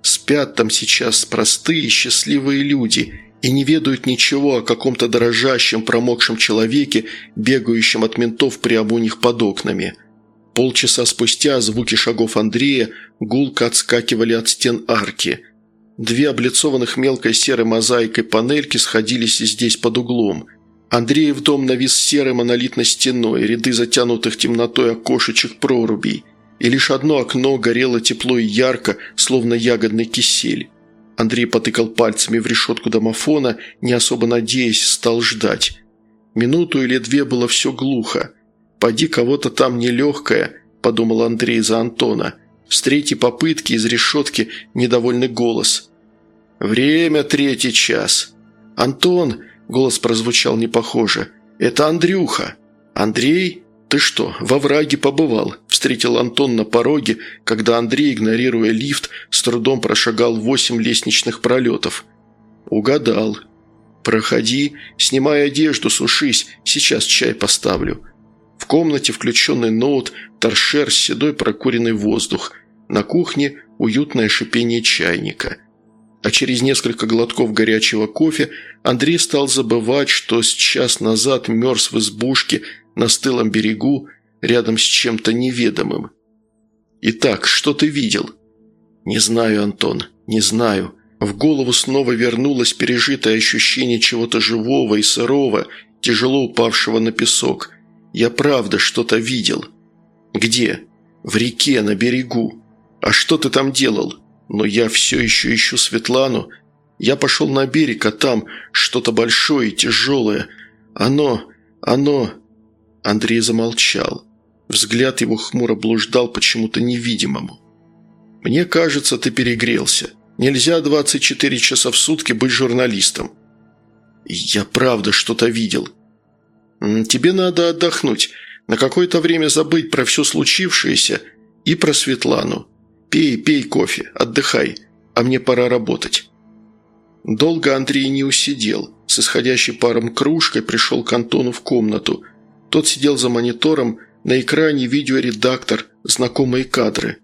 Спят там сейчас простые, счастливые люди и не ведают ничего о каком-то дорожащем, промокшем человеке, бегающем от ментов прямо у них под окнами. Полчаса спустя звуки шагов Андрея гулко отскакивали от стен арки. Две облицованных мелкой серой мозаикой панельки сходились здесь под углом. Андреев дом навис серой монолитной стеной, ряды затянутых темнотой окошечек прорубей. И лишь одно окно горело тепло и ярко, словно ягодный кисель. Андрей потыкал пальцами в решетку домофона, не особо надеясь, стал ждать. Минуту или две было все глухо. «Поди кого-то там нелегкое», – подумал Андрей за Антона. С третьей попытки из решетки недовольный голос. «Время третий час». «Антон», – голос прозвучал непохоже, – «это Андрюха». «Андрей? Ты что, во враге побывал?» – встретил Антон на пороге, когда Андрей, игнорируя лифт, с трудом прошагал восемь лестничных пролетов. «Угадал. Проходи, снимай одежду, сушись, сейчас чай поставлю». В комнате включенный ноут, торшер, седой прокуренный воздух. На кухне уютное шипение чайника. А через несколько глотков горячего кофе Андрей стал забывать, что с час назад мерз в избушке на стылом берегу рядом с чем-то неведомым. «Итак, что ты видел?» «Не знаю, Антон, не знаю». В голову снова вернулось пережитое ощущение чего-то живого и сырого, тяжело упавшего на песок – я правда что-то видел». «Где?» «В реке, на берегу». «А что ты там делал?» «Но я все еще ищу Светлану. Я пошел на берег, а там что-то большое и тяжелое. Оно... оно...» Андрей замолчал. Взгляд его хмуро блуждал почему-то невидимому. «Мне кажется, ты перегрелся. Нельзя 24 часа в сутки быть журналистом». «Я правда что-то видел», «Тебе надо отдохнуть, на какое-то время забыть про все случившееся и про Светлану. Пей, пей кофе, отдыхай, а мне пора работать». Долго Андрей не усидел. С исходящей паром кружкой пришел к Антону в комнату. Тот сидел за монитором, на экране видеоредактор, знакомые кадры.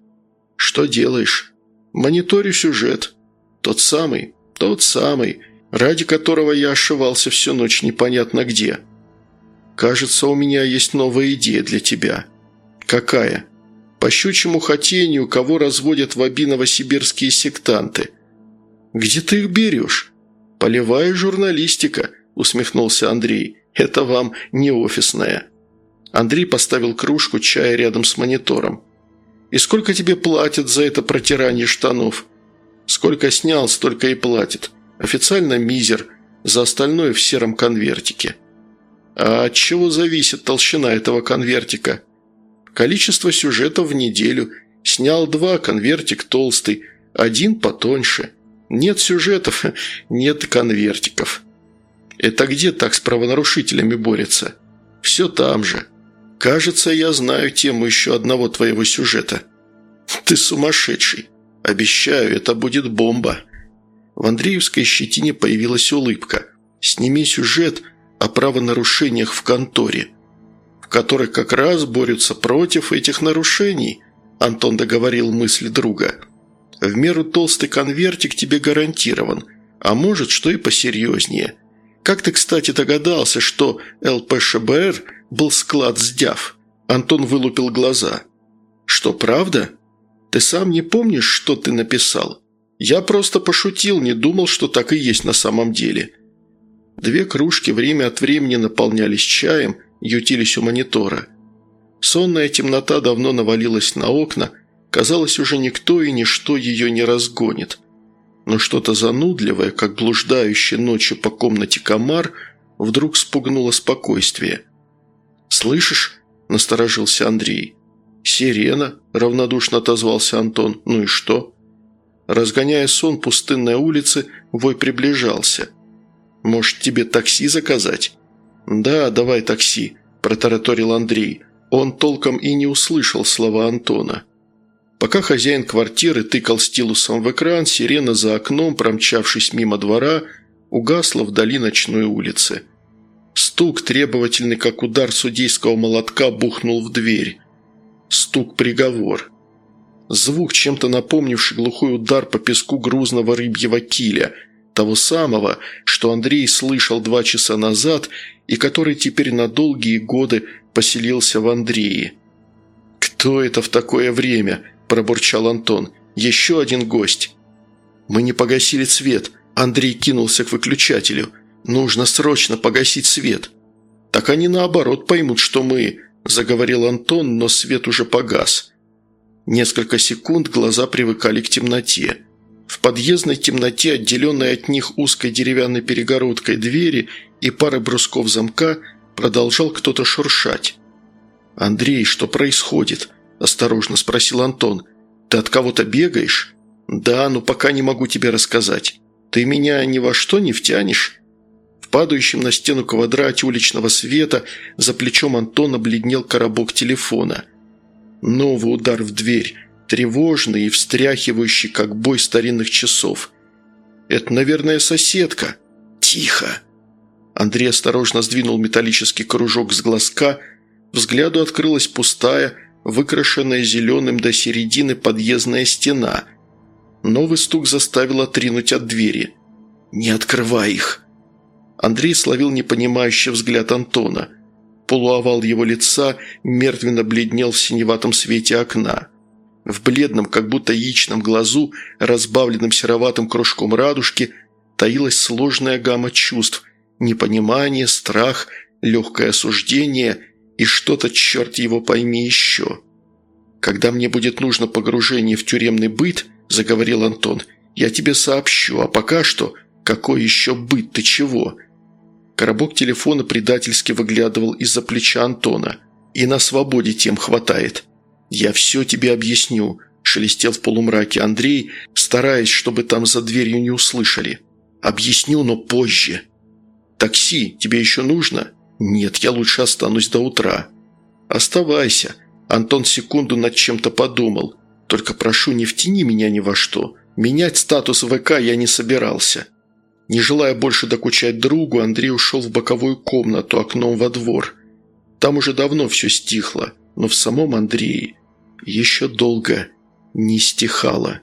«Что делаешь?» «Мониторю сюжет. Тот самый, тот самый, ради которого я ошивался всю ночь непонятно где». «Кажется, у меня есть новая идея для тебя». «Какая?» «По щучьему хотению, кого разводят в оби новосибирские сектанты». «Где ты их берешь?» «Полевая журналистика», – усмехнулся Андрей. «Это вам не офисная». Андрей поставил кружку чая рядом с монитором. «И сколько тебе платят за это протирание штанов?» «Сколько снял, столько и платит. Официально мизер, за остальное в сером конвертике». А от чего зависит толщина этого конвертика? Количество сюжетов в неделю. Снял два, конвертик толстый, один потоньше. Нет сюжетов, нет конвертиков. Это где так с правонарушителями борется? Все там же. Кажется, я знаю тему еще одного твоего сюжета. Ты сумасшедший. Обещаю, это будет бомба. В Андреевской щетине появилась улыбка. Сними сюжет о правонарушениях в конторе, в которой как раз борются против этих нарушений, Антон договорил мысли друга. В меру толстый конвертик тебе гарантирован, а может, что и посерьезнее. Как ты, кстати, догадался, что ЛПШБР был склад сдяв? Антон вылупил глаза. Что, правда? Ты сам не помнишь, что ты написал? Я просто пошутил, не думал, что так и есть на самом деле. Две кружки время от времени наполнялись чаем, ютились у монитора. Сонная темнота давно навалилась на окна, казалось, уже никто и ничто ее не разгонит. Но что-то занудливое, как блуждающий ночью по комнате комар, вдруг спугнуло спокойствие. «Слышишь?» – насторожился Андрей. «Сирена», – равнодушно отозвался Антон. «Ну и что?» Разгоняя сон пустынной улицы, вой приближался. «Может, тебе такси заказать?» «Да, давай такси», – протараторил Андрей. Он толком и не услышал слова Антона. Пока хозяин квартиры тыкал стилусом в экран, сирена за окном, промчавшись мимо двора, угасла вдали ночной улицы. Стук, требовательный как удар судейского молотка, бухнул в дверь. Стук-приговор. Звук, чем-то напомнивший глухой удар по песку грузного рыбьего киля, того самого, что Андрей слышал два часа назад и который теперь на долгие годы поселился в Андрее. «Кто это в такое время?» – пробурчал Антон. «Еще один гость». «Мы не погасили свет», – Андрей кинулся к выключателю. «Нужно срочно погасить свет». «Так они наоборот поймут, что мы...» – заговорил Антон, но свет уже погас. Несколько секунд глаза привыкали к темноте. В подъездной темноте, отделенной от них узкой деревянной перегородкой двери и пары брусков замка, продолжал кто-то шуршать. «Андрей, что происходит?» – осторожно спросил Антон. «Ты от кого-то бегаешь?» «Да, но пока не могу тебе рассказать. Ты меня ни во что не втянешь?» В падающем на стену квадрате уличного света за плечом Антона бледнел коробок телефона. Новый удар в дверь, тревожный и встряхивающий, как бой старинных часов. «Это, наверное, соседка». «Тихо!» Андрей осторожно сдвинул металлический кружок с глазка. Взгляду открылась пустая, выкрашенная зеленым до середины подъездная стена. Новый стук заставил отринуть от двери. «Не открывай их!» Андрей словил непонимающий взгляд Антона. Полуовал его лица мертвенно бледнел в синеватом свете окна. В бледном, как будто яичном глазу, разбавленном сероватым кружком радужки, таилась сложная гамма чувств, непонимание, страх, легкое осуждение и что-то, черт его пойми, еще. «Когда мне будет нужно погружение в тюремный быт», – заговорил Антон, – «я тебе сообщу, а пока что, какой еще быт, ты чего?» Коробок телефона предательски выглядывал из-за плеча Антона. «И на свободе тем хватает. Я все тебе объясню», – шелестел в полумраке Андрей, стараясь, чтобы там за дверью не услышали. «Объясню, но позже». «Такси тебе еще нужно?» «Нет, я лучше останусь до утра». «Оставайся». Антон секунду над чем-то подумал. «Только прошу, не втяни меня ни во что. Менять статус ВК я не собирался». Не желая больше докучать другу, Андрей ушел в боковую комнату, окном во двор. Там уже давно все стихло, но в самом Андрее еще долго не стихало.